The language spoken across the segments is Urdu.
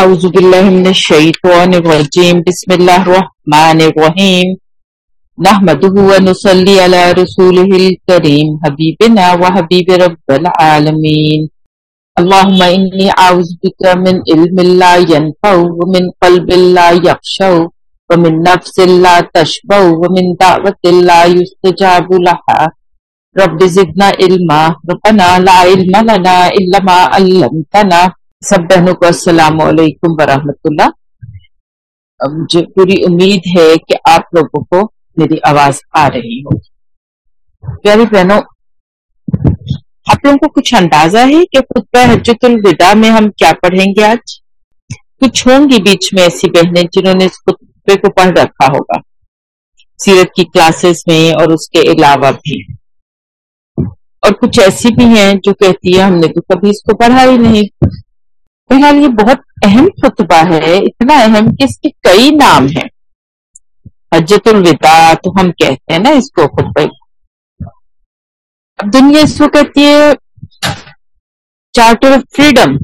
اعوذ باللہ من الشیطان الرجیم، بسم اللہ الرحمن الرحیم۔ نحمده ونصلي على رسوله الكريم حبيبنا وحبيب رب العالمين اللهم إني أعوذ بك من علم لا ينفع ومن قلب لا يخشع ومن نفس لا تشبع ومن دعوة لا يستجاب لها رب زدنا علما، ربنا لا علم لنا إلا ما علمتنا۔ سب بہنوں کو السلام علیکم ورحمۃ اللہ مجھے پوری امید ہے کہ آپ لوگوں کو میری آواز آ رہی ہوگی پیاری بہنوں، آپ لوگوں کو کچھ اندازہ ہے کہ خطبہ حجت الوداع میں ہم کیا پڑھیں گے آج؟ کچھ ہوں گی بیچ میں ایسی بہنیں جنہوں نے اس خطبے کو پڑھ رکھا ہوگا۔ سیرت کی کلاسز میں اور اس کے علاوہ بھی۔ اور کچھ ایسی بھی ہیں جو کہتی ہے ہم نے تو کبھی اس کو پڑھا ہی نہیں۔ بہرحال یہ بہت اہم خطبہ ہے، اتنا اہم کہ اس کے کئی نام ہیں۔ حجت الوداع تو ہم کہتے ہیں نا اس کو خطبہ اب دنیا اس کو کہتی ہے charter of freedom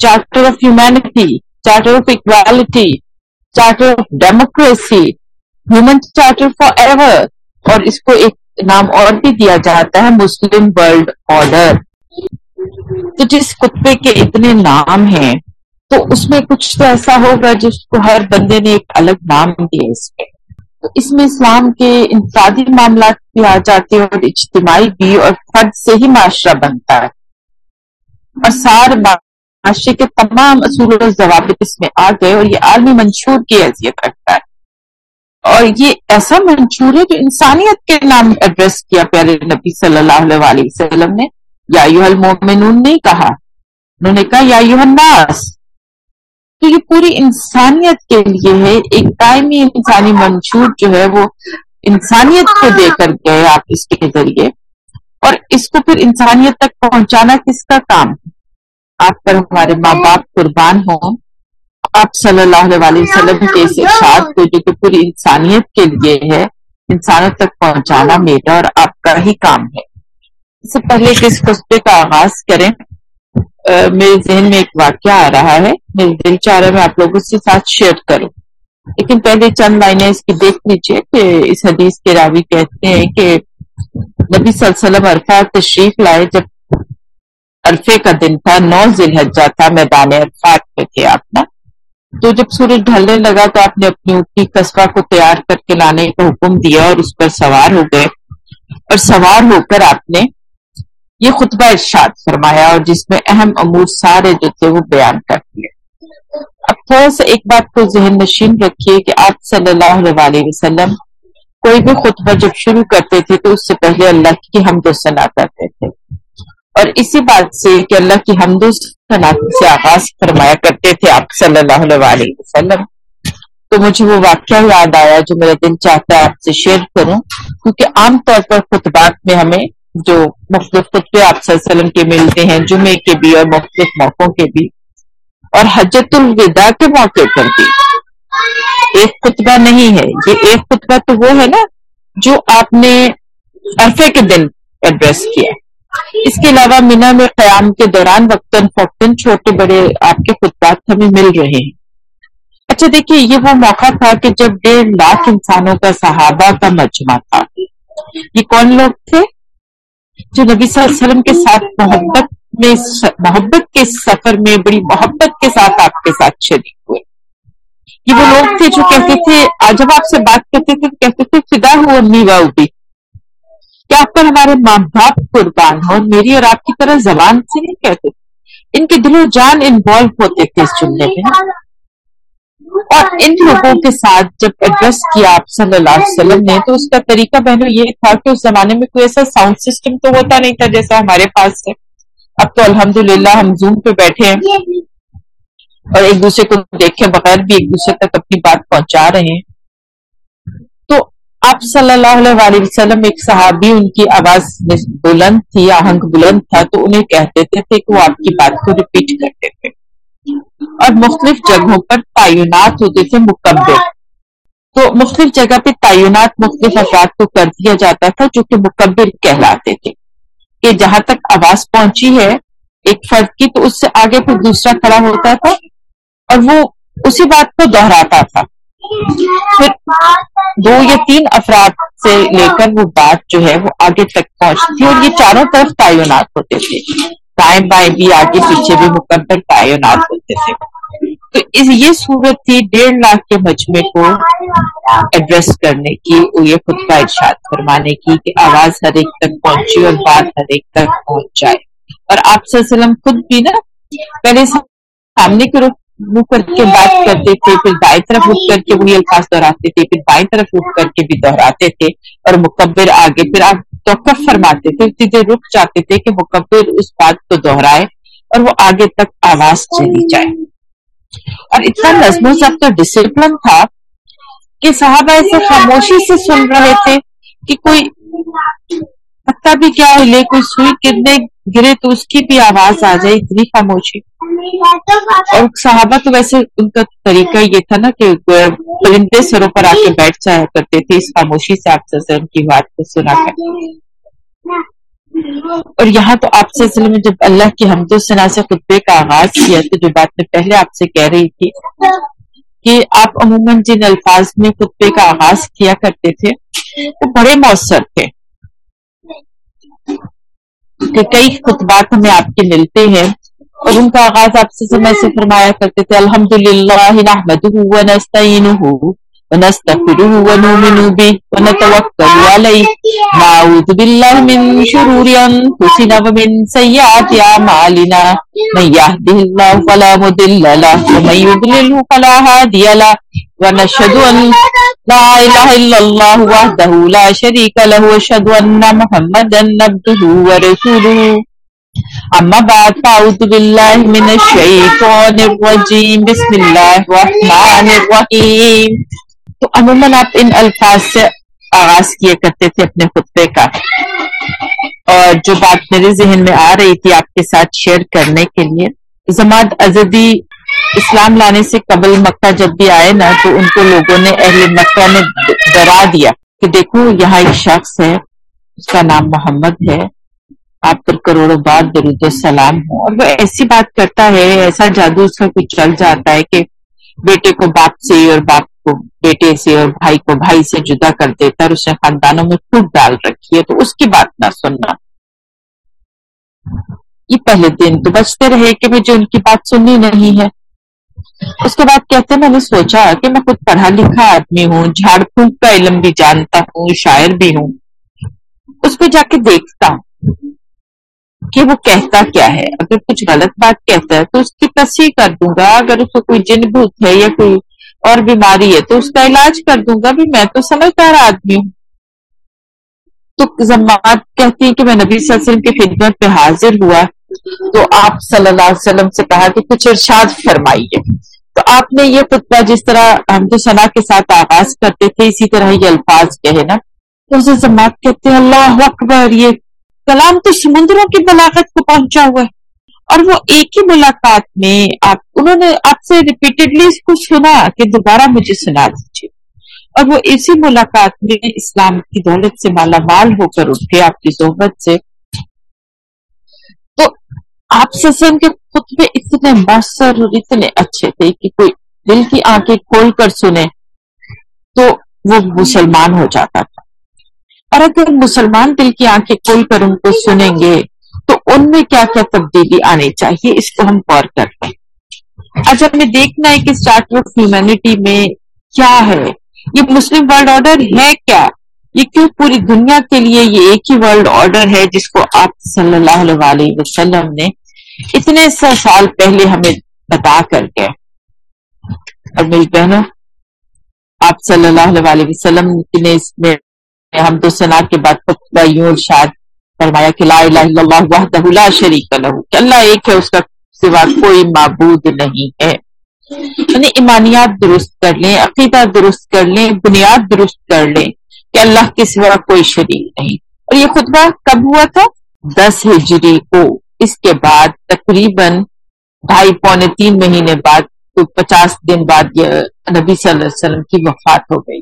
charter of humanity charter of equality charter of democracy human charter for ever اور اس کو ایک نام اور بھی دیا جاتا ہے مسلم ورلڈ آرڈر تو جس خطبے کے اتنے نام ہیں، تو اس میں کچھ تو ایسا ہوگا جس کو ہر بندے نے ایک الگ نام دیا اس میں۔ تو اس میں اسلام کے انفرادی معاملات بھی آ جاتے ہیں اور اجتماعی بھی، اور فرد سے ہی معاشرہ بنتا ہے۔ اور سار معاشرے کے تمام اصول و ضوابط اس میں آ گئے اور یہ عالمی منشور کی حیثیت رکھتا ہے۔ اور یہ ایسا منشور ہے جو انسانیت کے نام ایڈریس کیا، پیارے نبی صلی اللہ علیہ وسلم نے۔ یا المومنون نہیں کہا۔ انہوں نے کہا یا الناس۔ تو یہ پوری انسانیت کے لیے ہے ایک دائمی انسانی منشور جو ہے وہ انسانیت کو دے کر گئے آپ اس کے ذریعے۔ اور اس کو پھر انسانیت تک پہنچانا کس کا کام؟ ہے آپ پر ہمارے ماں باپ قربان ہوں۔ آپ صلی اللہ علیہ وسلم کے اس ارشاد کو جو کہ پوری انسانیت کے لیے ہے انسانیت تک پہنچانا میرا اور آپ کا ہی کام ہے۔ سے پہلے کہ اس خطبے کا آغاز کریں؟ میرے ذہن میں ایک واقعہ آ رہا ہے۔ میرے دل چاہ رہا ہے میں آپ لوگوں سے ساتھ شیئر کروں۔ لیکن پہلے چند لائنیں اس کی دیکھ لیجیے کہ اس حدیث کے راوی کہتے ہیں کہ نبی صلی اللہ علیہ وسلم عرفہ تشریف لائے جب عرفے کا دن تھا، نو ذیل حجا تھا میدان عرفات پہ تھے آپ نا۔ تو جب سورج ڈھلنے لگا تو آپ نے اپنی اٹھی قصبہ کو تیار کر کے لانے کا حکم دیا اور اس پر سوار ہو گئے۔ اور سوار ہو کر آپ نے یہ خطبہ ارشاد فرمایا اور جس میں اہم امور سارے جو تھے وہ بیان کر دیے۔ اب تھوڑا سا ایک بات کو ذہن نشین رکھیے کہ آپ صلی اللہ علیہ وسلم کوئی بھی خطبہ جب شروع کرتے تھے تو اس سے پہلے اللہ کی حمد و ثنا کرتے تھے۔ اور اسی بات سے کہ اللہ کی حمد و ثنا سے آغاز فرمایا کرتے تھے آپ صلی اللہ علیہ وسلم۔ تو مجھے وہ واقعہ یاد آیا جو میرا دل چاہتا ہے آپ سے شیئر کروں، کیونکہ عام طور پر خطبات میں ہمیں جو مختلف خطبے آپ صلی اللہ علیہ وسلم کے ملتے ہیں، جمعے کے بھی اور مختلف موقعوں کے بھی۔ اور حجت الوداع کے موقع پر بھی۔ ایک خطبہ نہیں ہے، یہ ایک خطبہ تو وہ ہے نا جو آپ نے عرفے کے دن ایڈریس کیا۔ اس کے علاوہ مینا میں قیام کے دوران وقتاً فوقتاً چھوٹے بڑے آپ کے خطبات ہمیں مل رہے ہیں۔ اچھا دیکھیے، یہ وہ موقع تھا کہ جب ڈیڑھ لاکھ انسانوں کا صحابہ کا مجمع تھا۔ یہ کون لوگ تھے؟ جو نبی صلی اللہ علیہ وسلم کے ساتھ محبت میں محبت کے سفر میں، بڑی محبت کے ساتھ آپ کے ساتھ شریک ہوئے۔ یہ وہ لوگ تھے جو کہتے تھے جب آپ سے بات کرتے تھے، کہتے تھے فدا ہو امی واؤ کیا آپ پر ہمارے ماں باپ قربان ہو میری اور آپ کی طرح زبان سے نہیں کہتے۔ ان کے دل و جان انوالو ہوتے تھے اس جملے میں۔ اور ان لوگوں کے ساتھ جب ایڈریس کیا آپ صلی اللہ علیہ وسلم نے، تو اس کا طریقہ بہنوں یہ تھا کہ اس زمانے میں کوئی ایسا ساؤنڈ سسٹم تو ہوتا نہیں تھا جیسا ہمارے پاس ہے۔ اب تو الحمدللہ ہم زوم پہ بیٹھے ہیں۔ اور ایک دوسرے کو دیکھے بغیر بھی ایک دوسرے تک اپنی بات پہنچا رہے ہیں۔ تو آپ صلی اللہ علیہ وسلم ایک صحابی، ان کی آواز بلند تھی، آہنگ بلند تھا، تو انہیں کہتے تھے کہ وہ آپ کی بات کو ریپیٹ کرتے تھے۔ اور مختلف جگہوں پر تعینات ہوتے تھے مکمل تو مختلف جگہ پہ تعینات مختلف افراد کو کر دیا جاتا تھا جو کہ مکبر کہلاتے تھے۔ کہ جہاں تک آواز پہنچی ہے ایک فرد کی تو اس سے آگے پھر دوسرا کھڑا ہوتا تھا اور وہ اسی بات کو دہراتا تھا۔ پھر دو یا تین افراد سے لے کر وہ بات جو ہے وہ آگے تک پہنچتی تھی اور یہ چاروں طرف تعینات ہوتے تھے۔ دائیں بائیں بھی آگے پیچھے بھی مکمل تعینات ہوتے تھے تو اس یہ صورت تھی ڈیڑھ لاکھ کے مجمے کو ایڈریس کرنے کی یہ خود کا ارشاد فرمانے کی کہ آواز ہر ایک تک پہنچی اور بات ہر ایک تک پہنچ جائے۔ اور آپ صلی اللہ علیہ وسلم خود بھی نا، پہلے سامنے کے رخ رک کر کے بات کرتے تھے، پھر دائیں طرف رک کر کے وہی الفاظ دہراتے تھے، پھر بائیں طرف رک کر کے بھی دہراتے تھے اور مکبر آگے، پھر آپ توقف فرماتے تھے سیدھے رک جاتے تھے کہ مکبر اس بات کو دہرائے اور وہ آگے تک آواز چلی جائے۔ اور اتنا نظم و ضبط ڈسپلن تھا کہ صحابہ ایسے خاموشی سے سن رہے تھے کہ کوئی پتا بھی کیا ہلے کوئی سوئی گرنے گرے تو اس کی بھی آواز آ جائے، اتنی خاموشی۔ اور صحابہ تو ویسے ان کا طریقہ یہ تھا نا کہ پرندے سروں پر آ کے بیٹھ جایا کرتے تھے، اس خاموشی سے آپ سے ان کی بات کو سنا کر۔ اور یہاں تو آپ سے میں جب اللہ کی حمد و سنا سے خطبے کا آغاز کیا تو جو بات میں پہلے آپ سے کہہ رہی تھی کہ آپ عموماً جن الفاظ میں خطبے کا آغاز کیا کرتے تھے، وہ بڑے مؤثر تھے۔ کہ کئی خطبات ہمیں آپ کے ملتے ہیں اور ان کا آغاز آپ سے میں سے فرمایا کرتے تھے الحمد للہ ونستغفره ونؤمن به ونتوكل عليه. نعوذ بالله من شرور أنفسنا ومن سيئات أعمالنا. من يهده الله فلا مضل له، ومن يضلله فلا هادي له. ونشهد أن لا إله إلا الله وحده لا شريك له، وأشهد أن محمدا عبده ورسوله. أما بعد، فأعوذ بالله من الشيطان الرجيم. بسم الله الرحمن الرحيم. تو عموماً آپ ان الفاظ سے آغاز کیے کرتے تھے اپنے خطبے کا۔ اور جو بات میرے ذہن میں آ رہی تھی آپ کے ساتھ شیئر کرنے کے لیے زماد ازدی اسلام لانے سے قبل مکہ جب بھی آئے نا، تو ان کو لوگوں نے اہل مکہ نے ڈرا دیا کہ دیکھو، یہاں ایک شخص ہے، اس کا نام محمد ہے۔ آپ پر کروڑوں بار درود السلام ہو۔ اور وہ ایسی بات کرتا ہے، ایسا جادو اس کا کچھ چل جاتا ہے کہ بیٹے کو باپ سے اور باپ کو بیٹے سے اور بھائی کو بھائی سے جدا کر دیتا ہے اور اس نے خاندانوں میں ٹوٹ ڈال رکھی ہے، تو اس کی بات نہ سننا۔ یہ پہلے دن تو بچتے رہے کہ مجھے ان کی بات سننی نہیں ہے۔ اس کے بعد کہتے میں نے سوچا کہ میں خود پڑھا لکھا آدمی ہوں، جھاڑ پھونک کا علم بھی جانتا ہوں، شاعر بھی ہوں۔ اس پہ جا کے دیکھتا ہوں کہ وہ کہتا کیا ہے۔ اگر کچھ غلط بات کہتا ہے تو اس کی تصحیح کر دوں گا۔ اگر اس کو کوئی جن بھوت ہے یا کوئی اور بیماری ہے تو اس کا علاج کر دوں گا، بھی میں تو سمجھدار آدمی ہوں۔ تو زمات کہتی ہیں کہ میں نبی صلی اللہ علیہ وسلم کی خدمت پہ حاضر ہوا۔ تو آپ صلی اللہ علیہ وسلم سے کہا کہ کچھ ارشاد فرمائیے۔ تو آپ نے یہ خطبہ جس طرح ہم تو ثنا کے ساتھ آغاز کرتے تھے، اسی طرح یہ الفاظ کہے نا۔ تو اسے زمات کہتے ہیں، اللہ اکبر، یہ کلام تو سمندروں کی بلاغت کو پہنچا ہوا ہے۔ اور وہ ایک ہی ملاقات میں آپ، انہوں نے آپ سے ریپیٹڈلی اس کو سنا کہ دوبارہ مجھے سنا دیجیے اور وہ اسی ملاقات میں اسلام کی دولت سے مالا مال ہو کر اٹھے آپ کی صحبت سے۔ تو آپ سسن کے خطبے اتنے مؤثر اور اتنے اچھے تھے کہ کوئی دل کی آنکھیں کھول کر سنے تو وہ مسلمان ہو جاتا تھا۔ اور اگر مسلمان دل کی آنکھیں کھول کر ان کو سنیں گے تو ان میں کیا کیا تبدیلی آنی چاہیے اس کو ہم غور کر لیں آج ہمیں دیکھنا ہے کہ اسٹارٹ آف ہیومینٹی میں کیا ہے۔ یہ مسلم ورلڈ آرڈر ہے کیا؟ یہ کیوں پوری دنیا کے لیے یہ ایک ہی ورلڈ آرڈر ہے جس کو آپ صلی اللہ علیہ وسلم نے اتنے سو سال پہلے ہمیں بتا کر گئے اور میری بہنوں، آپ صلی اللہ علیہ وسلم نے اس میں ہم تو سنا کے بعد یوں ارشاد فرمایا کہ لا الہ الا اللہ وحدہ لا شریک لہو، کہ اللہ ایک ہے، اس کا سوا کوئی معبود نہیں ہے۔ یعنی ایمانیات درست کر لیں، عقیدہ درست کر لیں، بنیاد درست کر لیں کہ اللہ کے سوا کوئی شریک نہیں۔ اور یہ خطبہ کب ہوا تھا؟ دس ہجری کو۔ اس کے بعد تقریباً ڈھائی پونے تین مہینے بعد، تو پچاس دن بعد یہ نبی صلی اللہ علیہ وسلم کی وفات ہو گئی۔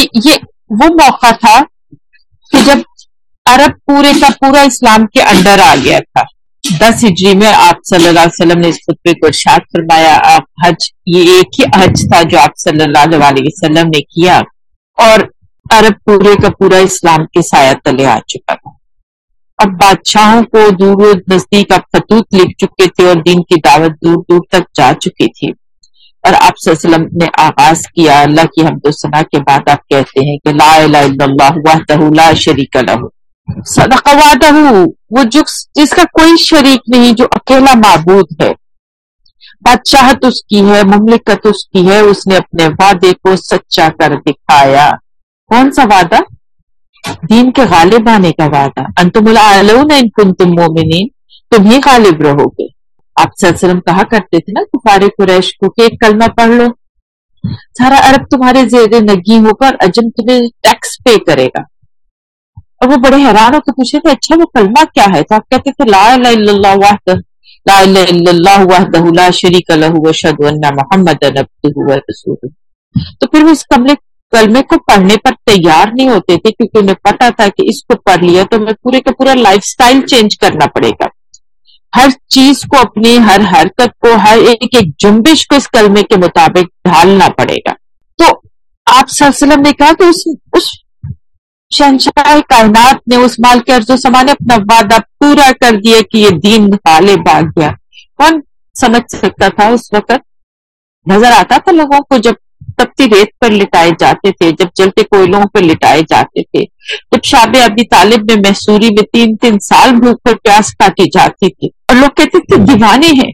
یہ یہ وہ موقع تھا کہ جب عرب پورے کا پورا اسلام کے انڈر آ گیا تھا۔ دس ہجری میں آپ صلی اللہ علیہ وسلم نے اس خطبے کو ارشاد فرمایا، آپ حج، یہ ایک ہی حج تھا جو آپ صلی اللہ علیہ وسلم نے کیا اور عرب پورے کا پورا اسلام کے سایہ تلے آ چکا تھا۔ اب بادشاہوں کو دور و نزدیک اب خطوط لکھ چکے تھے اور دین کی دعوت دور دور تک جا چکی تھی۔ اور آپ صلی اللہ علیہ وسلم نے آغاز کیا، اللہ کی حمد و ثنا کے بعد آپ کہتے ہیں کہ لا الہ الا اللہ وحدہ لا شریک لہ صدق وعدہ وہ جس کا کوئی شریک نہیں، جو اکیلا معبود ہے۔ بادشاہت اس کی ہے، مملکت اس کی ہے، اس نے اپنے وعدے کو سچا کر دکھایا۔ کون سا وعدہ؟ دین کے غالب آنے کا وعدہ۔ انتم العلون ان کنتم مومنین۔ تم ہی غالب رہو گے آپ صلی اللہ علیہ وسلم کہا کرتے تھے نا کفار قریش کو کہ ایک کلمہ پڑھ لو۔ سارا عرب تمہارے زیر نگی ہو کر اجم تمہیں ٹیکس پے کرے گا۔ اور وہ بڑے حیران ہو کے پوچھے تھے اچھا وہ کلمہ کیا ہے؟ تو آپ کہتے تھے لا الہ الا اللہ وحدہ لا الہ الا اللہ وحدہ لا شریک لہ وشہد ان محمد عبدہ و رسولہ۔ تو پھر وہ اس کملے کلمے کو پڑھنے پر تیار نہیں ہوتے تھے کیونکہ انہیں پتا تھا کہ اس کو پڑھ لیا تو میں پورے کا پورا لائف سٹائل چینج کرنا پڑے گا۔ ہر چیز کو اپنی ہر حرکت کو ہر ایک ایک جنبش کو اس کلمے کے مطابق ڈھالنا پڑے گا۔ تو آپ صلی اللہ علیہ وسلم نے کہا کہ اس, اس شہنشاہ کائنات نے اس مال کے عرض و سما نے اپنا وعدہ پورا کر دیا کہ یہ دین غالب آ گیا۔ کون سمجھ سکتا تھا اس وقت؟ نظر آتا تھا لوگوں کو جب تپتی ریت پر لٹائے جاتے تھے، جب جلتے کوئلوں پر لٹائے جاتے تھے، جب شاب ابی طالب میں محسوری میں تین تین سال بھوک پر پیاس کاٹی جاتی تھی۔ اور لوگ کہتے تھے، دیوانے ہیں،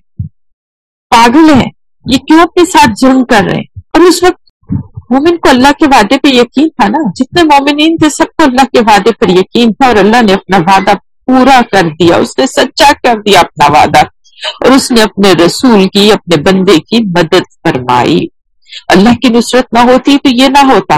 پاگل ہیں، یہ کیوں اپنے ساتھ ظلم کر رہے ہیں؟ اور اس وقت مومن کو اللہ کے وعدے پہ یقین تھا نا؟ جتنے مومنین تھے، سب کو اللہ کے وعدے پر یقین تھا اور اللہ نے اپنا وعدہ پورا کر دیا، اس نے سچا کر دیا اپنا وعدہ۔ اور اس نے اپنے رسول کی، اپنے بندے کی مدد فرمائی۔ اللہ کی نصرت نہ ہوتی تو یہ نہ ہوتا۔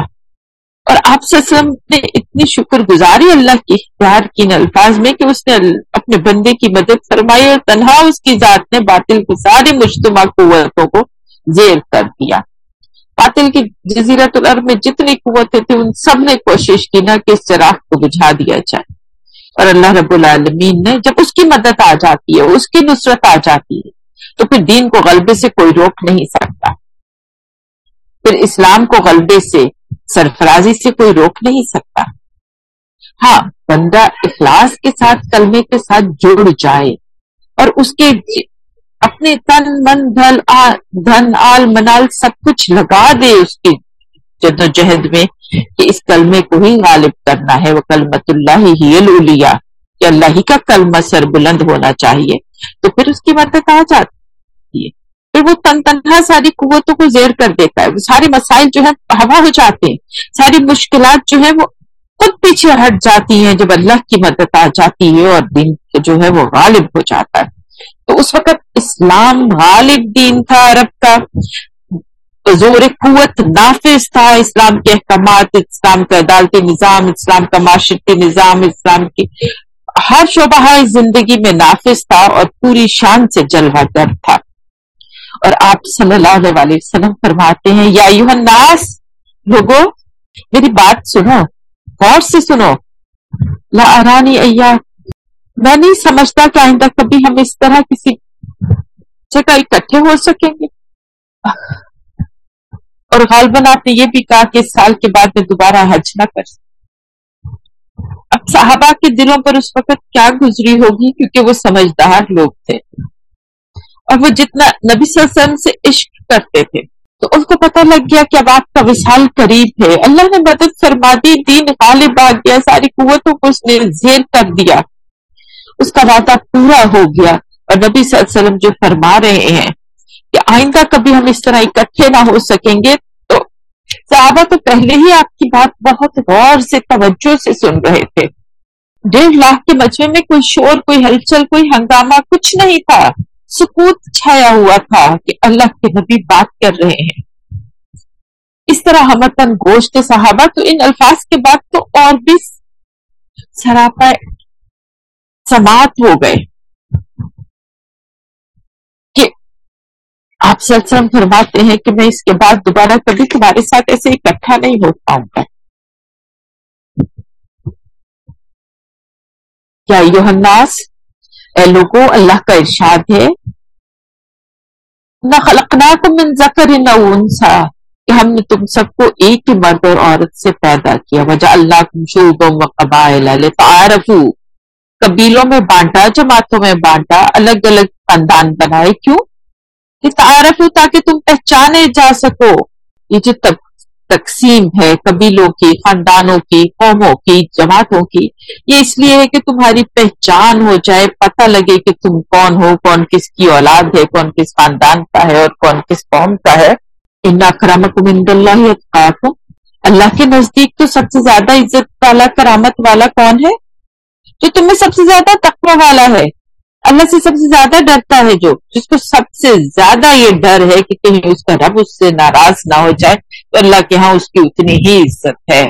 اور آپ وسلم نے اتنی شکر گزاری اللہ کی اختیار کی الفاظ میں کہ اس نے اپنے بندے کی مدد فرمائی اور تنہا اس کی ذات نے باطل کی ساری مجتمع قوتوں کو زیر کر دیا۔ باطل کی جزیرت العرب میں جتنی قوتیں تھیں ان سب نے کوشش کی نہ کہ اس چراغ کو بجھا دیا جائے۔ اور اللہ رب العالمین نے جب اس کی مدد آ جاتی ہے، اس کی نصرت آ جاتی ہے، تو پھر دین کو غلبے سے کوئی روک نہیں سکتا۔ پھر اسلام کو غلبے سے، سرفرازی سے کوئی روک نہیں سکتا۔ ہاں بندہ اخلاص کے ساتھ، کلمے کے ساتھ جڑ جائے اور اس کے اپنے تن، من دھل دھن، آل، منال سب کچھ لگا دے اس کی جد و جہد میں کہ اس کلمے کو ہی غالب کرنا ہے۔ وہ کلمت اللہ ہی الولیا کہ اللہ ہی کا کلمہ سر بلند ہونا چاہیے۔ تو پھر اس کی مدد آ جاتی ہے۔ پھر وہ تن، تنہا ساری قوتوں کو زیر کر دیتا ہے۔ وہ سارے مسائل جو ہے ہوا ہو جاتے ہیں۔ ساری مشکلات جو ہے وہ خود پیچھے ہٹ جاتی ہیں۔ جب اللہ کی مدد آ جاتی ہے اور دن جو ہے وہ غالب ہو جاتا ہے۔ تو اس وقت اسلام غالب دین تھا، عرب کا۔ زور قوت نافذ تھا، اسلام کے احکامات، اسلام کا عدالتی نظام، اسلام کا معاشرتی نظام، اسلام کی ہر شعبہ زندگی میں نافذ تھا اور پوری شان سے جلوہ گر تھا۔ اور آپ صلی اللہ علیہ وسلم فرماتے ہیں، یا یو لوگو، میری بات سنو، غور سے سنو۔ لا ارانی ایا میں نہیں سمجھتا کہ آئندہ کبھی ہم اس طرح کسی جگہ اکٹھے ہو سکیں گے۔ اور غالباً آپ نے یہ بھی کہا کہ اس سال کے بعد میں دوبارہ حج نہ کر اب صحابہ کے دلوں پر اس وقت کیا گزری ہوگی؟ کیونکہ وہ سمجھدار لوگ تھے۔ اور وہ جتنا نبی صلی اللہ علیہ وسلم سے عشق کرتے تھے۔ تو اس کو پتہ لگ گیا کہ اب آپ کا وصال قریب ہے۔ اللہ نے مدد فرما دی، دین غالب آ گیا، ساری قوتوں کو اس نے زیر کر دیا۔ اس کا وعدہ پورا ہو گیا اور نبی صلی اللہ علیہ وسلم جو فرما رہے ہیں کہ آئندہ کبھی ہم اس طرح اکٹھے نہ ہو سکیں گے تو صحابہ تو پہلے ہی آپ کی بات بہت غور سے توجہ سے سن رہے تھے۔ ڈیڑھ لاکھ کے مجمے میں کوئی شور، کوئی ہلچل، کوئی ہنگامہ کچھ نہیں تھا۔ سکوت چھایا ہوا تھا کہ اللہ کے نبی بات کر رہے ہیں۔ اس طرح ہمتن گوشت صحابہ تو ان الفاظ کے بعد تو اور بھی سراپا سماعت ہو گئے۔ کہ آپ سلسلم فرماتے ہیں کہ میں اس کے بعد دوبارہ کبھی تمہارے ساتھ ایسے اکٹھا نہیں ہو پاؤں گا۔ کیا یوحناس اے لوگوں اللہ کا ارشاد ہے نہ خلقنا کو من ذکر نہ انسا، کہ ہم نے تم سب کو ایک ہی مرد اور عورت سے پیدا کیا۔ وجہ اللہ تم شعبوں و قبائل تعارفو قبیلوں میں بانٹا، جماعتوں میں بانٹا الگ الگ خاندان بنائے۔ کیوں؟ کہ تعارف تاکہ تم پہچانے جا سکو۔ یہ جو تقسیم ہے قبیلوں کی، خاندانوں کی، قوموں کی، جماعتوں کی، یہ اس لیے ہے کہ تمہاری پہچان ہو جائے، پتہ لگے کہ تم کون ہو، کون کس کی اولاد ہے، کون کس خاندان کا ہے اور کون کس قوم کا ہے۔ ان کرامت اللہ اللہ کے نزدیک تو سب سے زیادہ عزت والا، کرامت والا کون ہے؟ جو تمہیں سب سے زیادہ تقوی والا ہے، اللہ سے سب سے زیادہ ڈرتا ہے جو، جس کو سب سے زیادہ یہ ڈر ہے کہ کہیں اس کا رب اس سے ناراض نہ ہو جائے، تو اللہ کے ہاں اس کی اتنی ہی عزت ہے۔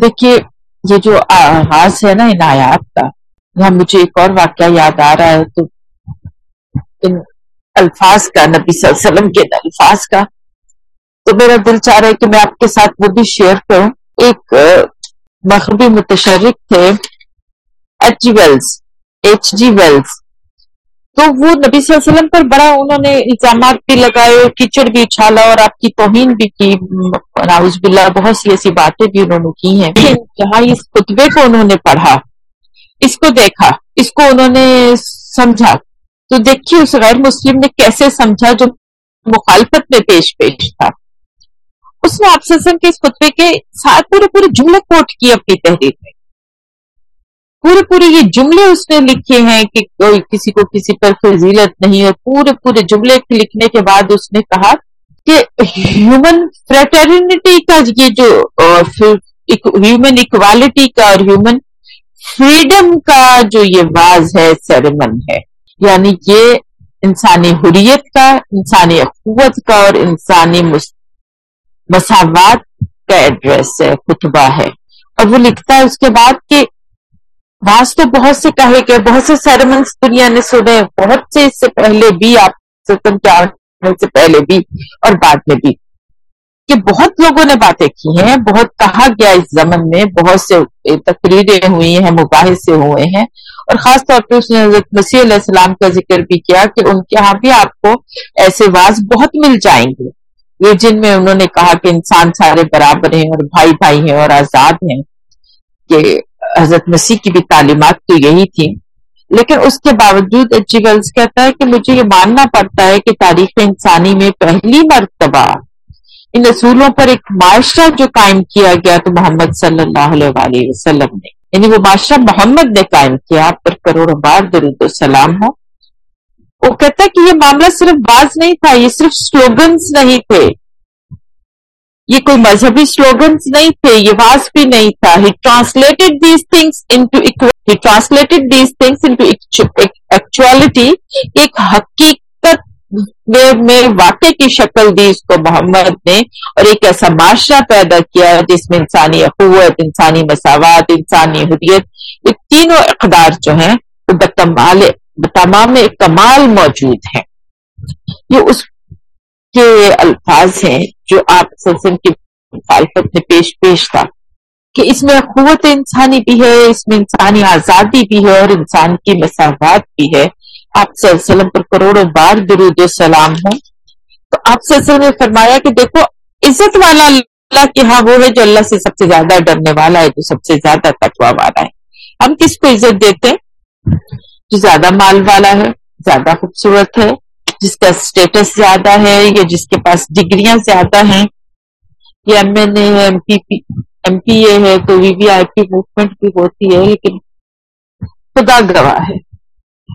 دیکھیے، یہ جو آغاز ہے نا ان آیات کا، یہاں مجھے ایک اور واقعہ یاد آ رہا ہے، تو ان الفاظ کا، نبی صلی اللہ علیہ وسلم کے الفاظ کا۔ تو میرا دل چاہ رہا ہے کہ میں آپ کے ساتھ وہ بھی شیئر کروں۔ ایک مغربی متشرک تھے H G Wells H G Wells تو وہ نبی صلی اللہ علیہ وسلم پر بڑا انہوں نے الزامات بھی لگائے کیچڑ بھی اچھالا اور آپ کی توہین بھی کی۔ ناؤز باللہ، بہت سی ایسی باتیں بھی انہوں نے کی ہیں۔ جہاں اس خطبے کو انہوں نے پڑھا، اس کو دیکھا، اس کو انہوں نے سمجھا۔ تو دیکھیے، اس غیر مسلم نے کیسے سمجھا جو مخالفت میں پیش پیش تھا۔ اس نے آپ کے اس خطبے کے ساتھ پورے پورے جملے کوٹ کی اپنی تحریر میں۔ پورے پورے یہ جملے اس نے لکھے ہیں کہ کوئی کسی کو کسی پر فضیلت نہیں ہے پورے پورے جملے لکھنے کے بعد اس نے کہا کہ ہیومن فریٹرنیٹی کا یہ جو ہیومن اکوالٹی کا اور ہیومن فریڈم کا جو یہ واز ہے سیرمن ہے۔ یعنی یہ انسانی حریت کا، انسانی قوت کا اور انسانی مساوات کا ایڈریس ہے، خطبہ ہے۔ اور وہ لکھتا ہے اس کے بعد کہ بعض تو بہت سے کہے گئے بہت سے سیرمنس دنیا نے سنے، بہت سے اس سے پہلے بھی آپ سے پہلے بھی اور بعد میں بھی کہ بہت لوگوں نے باتیں کی ہیں، بہت کہا گیا اس زمن میں، بہت سے تقریریں ہوئی ہیں، مباحث ہوئے ہیں اور خاص طور پہ اس نے حضرت مسیح علیہ السلام کا ذکر بھی کیا کہ ان کے ہاں بھی آپ کو ایسے واز بہت مل جائیں گے۔ یہ جن میں انہوں نے کہا کہ انسان سارے برابر ہیں اور بھائی بھائی ہیں اور آزاد ہیں کہ حضرت مسیح کی بھی تعلیمات تو یہی تھی لیکن اس کے باوجود ایچ جی ویلز کہتا ہے کہ مجھے یہ ماننا پڑتا ہے کہ تاریخ انسانی میں پہلی مرتبہ ان اصولوں پر ایک معاشرہ جو قائم کیا گیا تو محمد صلی اللہ علیہ وسلم نے۔ یعنی وہ معاشرہ محمد نے قائم کیا، آپ پر کروڑوں بار درود السلام ہو۔ وہ کہتا ہے کہ یہ معاملہ صرف باز نہیں تھا، یہ صرف سلوگنز نہیں تھے۔ یہ کوئی مذہبی سلوگنس نہیں تھے، یہ واس بھی نہیں تھا۔ He translated these things he translated these things actuality ایک حقیقت میں واقع کی شکل دی اس کو محمد نے۔ اور ایک ایسا معاشرہ پیدا کیا جس میں انسانی اخوت، انسانی مساوات، انسانی حریت، یہ تینوں اقدار جو ہیں، وہ تمام کمال موجود ہیں۔ یہ اس کے الفاظ ہیں جو آپ سلسل کی مخالفت میں پیش پیش تھا کہ اس میں قوت انسانی بھی ہے، اس میں انسانی آزادی بھی ہے اور انسان کی مساوات بھی ہے۔ آپ صلی اللہ علیہ وسلم پر کروڑوں بار درود و سلام ہوں۔ تو آپ صلی اللہ علیہ وسلم نے فرمایا کہ دیکھو، عزت والا اللہ کے ہاں وہ ہے جو اللہ سے سب سے زیادہ ڈرنے والا ہے، جو سب سے زیادہ تقوا والا ہے۔ ہم کس کو عزت دیتے ہیں؟ جو زیادہ مال والا ہے، زیادہ خوبصورت ہے جس کا اسٹیٹس زیادہ ہے یا جس کے پاس ڈگریاں زیادہ ہیں یا ایم این اے ہے M P P M P اے ہے، تو وی وی آئی پی موومنٹ بھی ہوتی ہے، لیکن خدا گواہ ہے۔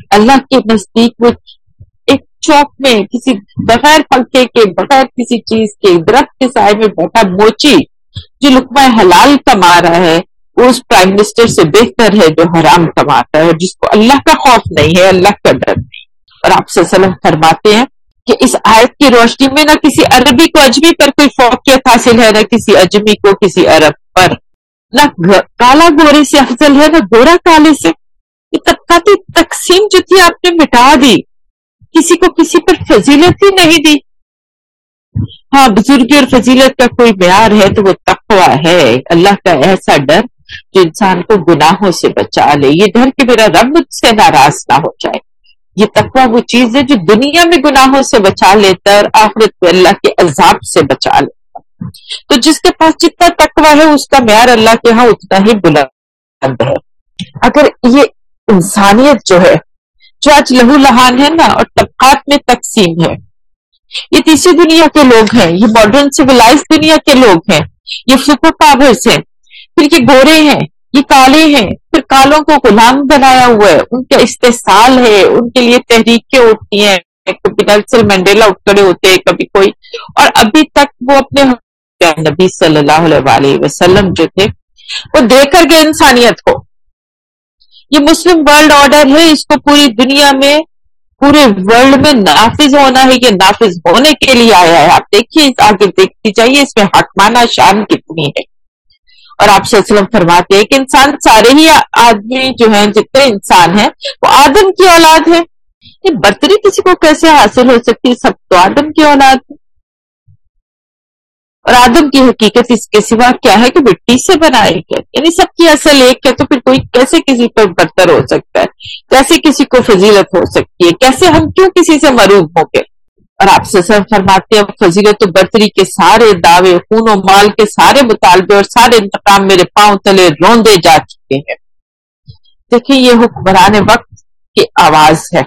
اللہ کے نزدیک وہ ایک چوک میں کسی بغیر پنکھے کے، بغیر کسی چیز کے، درخت کے سائے میں بیٹھا موچی جو لکما حلال کما رہا ہے، وہ اس پرائم منسٹر سے بہتر ہے جو حرام کماتا ہے، جس کو اللہ کا خوف نہیں ہے، اللہ کا ڈر۔ نہیں اور آپ سے وسلم فرماتے ہیں کہ اس آیت کی روشنی میں نہ کسی عربی کو اجمی پر کوئی فوقیت حاصل ہے، نہ کسی اجمی کو کسی عرب پر۔ نہ کالا گورے سے افضل ہے، نہ گورا کالے سے۔ یہ طبقاتی تقسیم جو تھی آپ نے مٹا دی۔ کسی کو کسی پر فضیلت ہی نہیں دی۔ ہاں بزرگی اور فضیلت کا کوئی معیار ہے تو وہ تقوی ہے۔ اللہ کا ایسا ڈر جو انسان کو گناہوں سے بچا لے۔ یہ ڈر کہ میرا رب مجھ سے ناراض نہ ہو جائے۔ یہ تقوی وہ چیز ہے جو دنیا میں گناہوں سے بچا لیتا ہے اور آخرت میں اللہ کے عذاب سے بچا لیتا تو جس کے پاس جتنا تقوی ہے، اس کا معیار اللہ کے ہاں اتنا ہی بلند ہے۔ اگر یہ انسانیت جو ہے، جو آج لہو لہان ہے نا، اور طبقات میں تقسیم ہے، یہ تیسری دنیا کے لوگ ہیں، یہ ماڈرن سویلائز دنیا کے لوگ ہیں، یہ سپر پاورز ہیں، پھر یہ گورے ہیں یہ کالے ہیں۔ پھر کالوں کو غلام بنایا ہوا ہے۔ ان کا استحصال ہے ان کے لیے تحریکیں ہوتی ہیں۔ کبھی نیلسل مینڈیلا اٹھ کھڑے ہوتے ہیں، کبھی کوئی۔ اور ابھی تک وہ اپنے نبی صلی اللہ علیہ وسلم جو تھے، وہ دے کر گئے انسانیت کو۔ یہ مسلم ورلڈ آرڈر ہے۔ اس کو پوری دنیا میں، پورے ورلڈ میں نافذ ہونا ہے۔ یہ نافذ ہونے کے لیے آیا ہے۔ آپ دیکھیے، آگے دیکھتی چاہیے اس میں حکمانہ شان کتنی ہے۔ اور آپ سے وسلم فرماتے ہیں کہ انسان سارے ہی آدمی جو ہیں، جتنے انسان ہیں، وہ آدم کی اولاد ہے یہ برتری کسی کو کیسے حاصل ہو سکتی سب تو آدم کی اولاد ہے اور آدم کی حقیقت اس کے سوا کیا ہے کہ مٹی سے بنائے گئے یعنی سب کی اصل ایک ہے، تو پھر کوئی کیسے کسی پر برتر ہو سکتا ہے؟ کیسے کسی کو فضیلت ہو سکتی ہے؟ کیسے ہم کیوں کسی سے مروب ہو گئے اور آپ سے سر فرماتے ہیں فضیلت و برتری کے سارے دعوے، خون و مال کے سارے مطالبے اور سارے انتقام میرے پاؤں تلے روندے جا چکے ہیں۔ دیکھیں، یہ حکمران وقت کی آواز ہے۔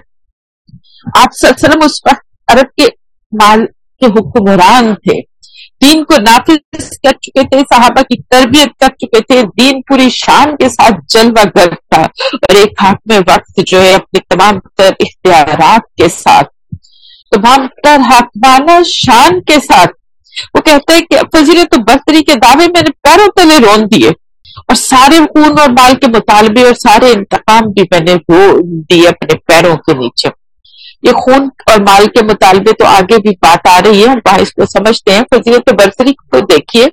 آپ وسلم اس وقت عرب کے مال کے حکمران تھے۔ دین کو نافذ کر چکے تھے، صحابہ کی تربیت کر چکے تھے۔ دین پوری شان کے ساتھ جلوہ گر تھا۔ اور ایک ہاتھ میں وقت جو ہے، اپنے تمام تر اختیارات کے ساتھ تمام تر حاکمانہ شان کے ساتھ۔ وہ کہتے ہیں کہ فضیلت تو برتری کے دعوے میں نے پیروں تلے رون دیے اور سارے خون اور مال کے مطالبے اور سارے انتقام بھی میں نے رو دیے اپنے پیروں کے نیچے۔ یہ خون اور مال کے مطالبے تو آگے بھی بات آ رہی ہے، ہم باعث کو سمجھتے ہیں۔ فضیلت برسری کو دیکھیے۔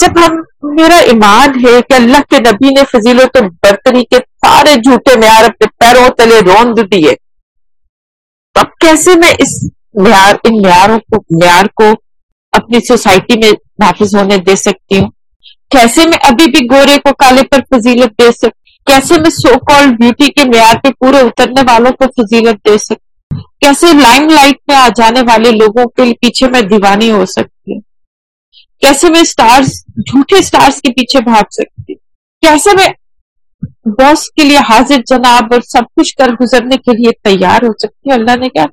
جب ہم، میرا ایمان ہے کہ اللہ کے نبی نے فضیلت و برتری کے سارے جھوٹے معیار اپنے پیروں تلے روند دیے اب کیسے میں اس معیار ان معیاروں کو معیار کو اپنی سوسائٹی میں نافذ ہونے دے سکتی ہوں؟ کیسے میں ابھی بھی گورے کو کالے پر فضیلت دے سکتی کیسے میں سو کال بیوٹی کے معیار پہ پورے اترنے والوں کو فضیلت دے سکتی کیسے لائم لائٹ میں آ جانے والے لوگوں کے پیچھے میں دیوانی ہو سکتی ہوں؟ کیسے میں سٹارز جھوٹے سٹارز کے پیچھے بھاگ سکتی ہوں؟ کیسے میں باس کے لیے حاضر جناب اور سب کچھ کر گزرنے کے لیے تیار ہو سکتی اللہ نے کہا،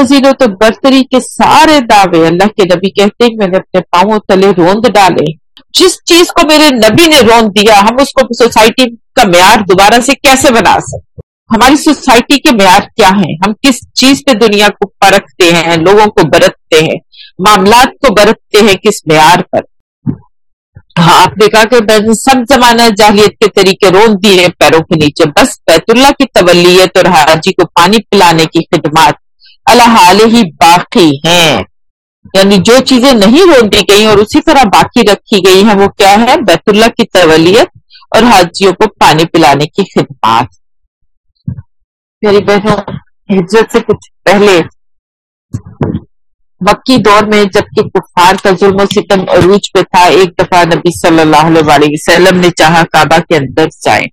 فضیلت و برتری کے سارے دعوے اللہ کے نبی کہتے ہیں، میں نے اپنے پاؤں تلے روند ڈالے۔ جس چیز کو میرے نبی نے رون دیا، ہم اس کو سوسائٹی کا معیار دوبارہ سے کیسے بنا سکتے ہماری سوسائٹی کے معیار کیا ہیں؟ ہم کس چیز پہ دنیا کو پرکھتے ہیں، لوگوں کو برتتے ہیں، معاملات کو برتتے ہیں، کس معیار پر؟ ہاں آپ نے کہا کہ سب زمانہ جاہلیت کے طریقے رون دیے پیروں کے نیچے، بس بیت اللہ کی تولیت اور حاجی کو پانی پلانے کی خدمات اللہ حال ہی باقی ہیں۔ یعنی جو چیزیں نہیں روک دی گئی اور اسی طرح باقی رکھی گئی ہیں، وہ کیا ہے بیت اللہ کی تولیت اور حاجیوں کو پانی پلانے کی خدمات۔ میری بہنوں، ہجرت سے کچھ پہلے مکی دور میں جبکہ کفار کا ظلم و ستم عروج پہ تھا، ایک دفعہ نبی صلی اللہ علیہ وسلم نے چاہا کعبہ کے اندر جائیں۔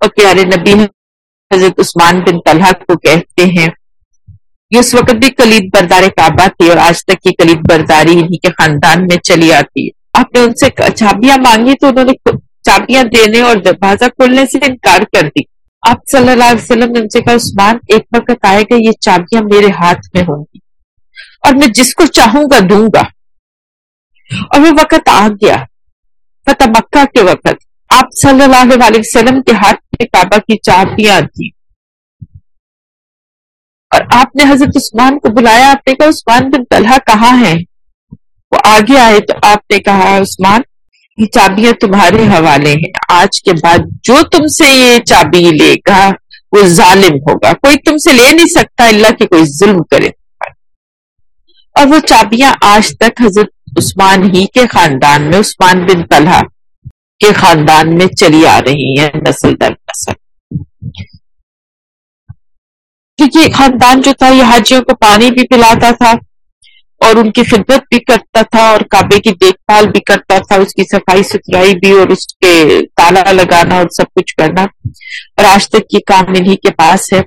اور پیارے نبی حضرت عثمان بن طلحہ کو کہتے ہیں یہ اس وقت بھی کلید بردار کعبہ تھی اور آج تک کی کلید برداری انہی کے خاندان میں چلی آتی ہے۔ آپ نے ان سے چابیاں مانگی تو انہوں نے چابیاں دینے اور دروازہ کھولنے سے انکار کر دی۔ آپ صلی اللہ علیہ وسلم نے ان سے کہا، عثمان، ایک وقت آئے گا یہ چابیاں میرے ہاتھ میں ہوں گی۔ اور میں جس کو چاہوں گا دوں گا۔ اور وہ وقت آ گیا۔ فتح مکہ کے وقت آپ صلی اللہ علیہ وسلم کے ہاتھ میں کعبہ کی چابیاں تھی اور آپ نے حضرت عثمان کو بلایا۔ آپ نے کہا، عثمان بن طلحہ کہاں ہے وہ آگے آئے تو آپ نے کہا، عثمان، یہ چابیاں تمہارے حوالے ہیں۔ آج کے بعد جو تم سے یہ چابی لے گا، وہ ظالم ہوگا۔ کوئی تم سے لے نہیں سکتا۔ اللہ کی کوئی ظلم کرے۔ اور وہ چابیاں آج تک حضرت عثمان ہی کے خاندان میں، عثمان بن طلحہ کے خاندان میں چلی آ رہی ہیں نسل در نسل۔ کیونکہ خاندان جو تھا، یہ حاجیوں کو پانی بھی پلاتا تھا اور ان کی خدمت بھی کرتا تھا اور کعبے کی دیکھ بھال بھی کرتا تھا، اس کی صفائی ستھرائی بھی اور اس کے تالا لگانا اور سب کچھ کرنا۔ اور آج تک یہ کام انہیں کے پاس ہے۔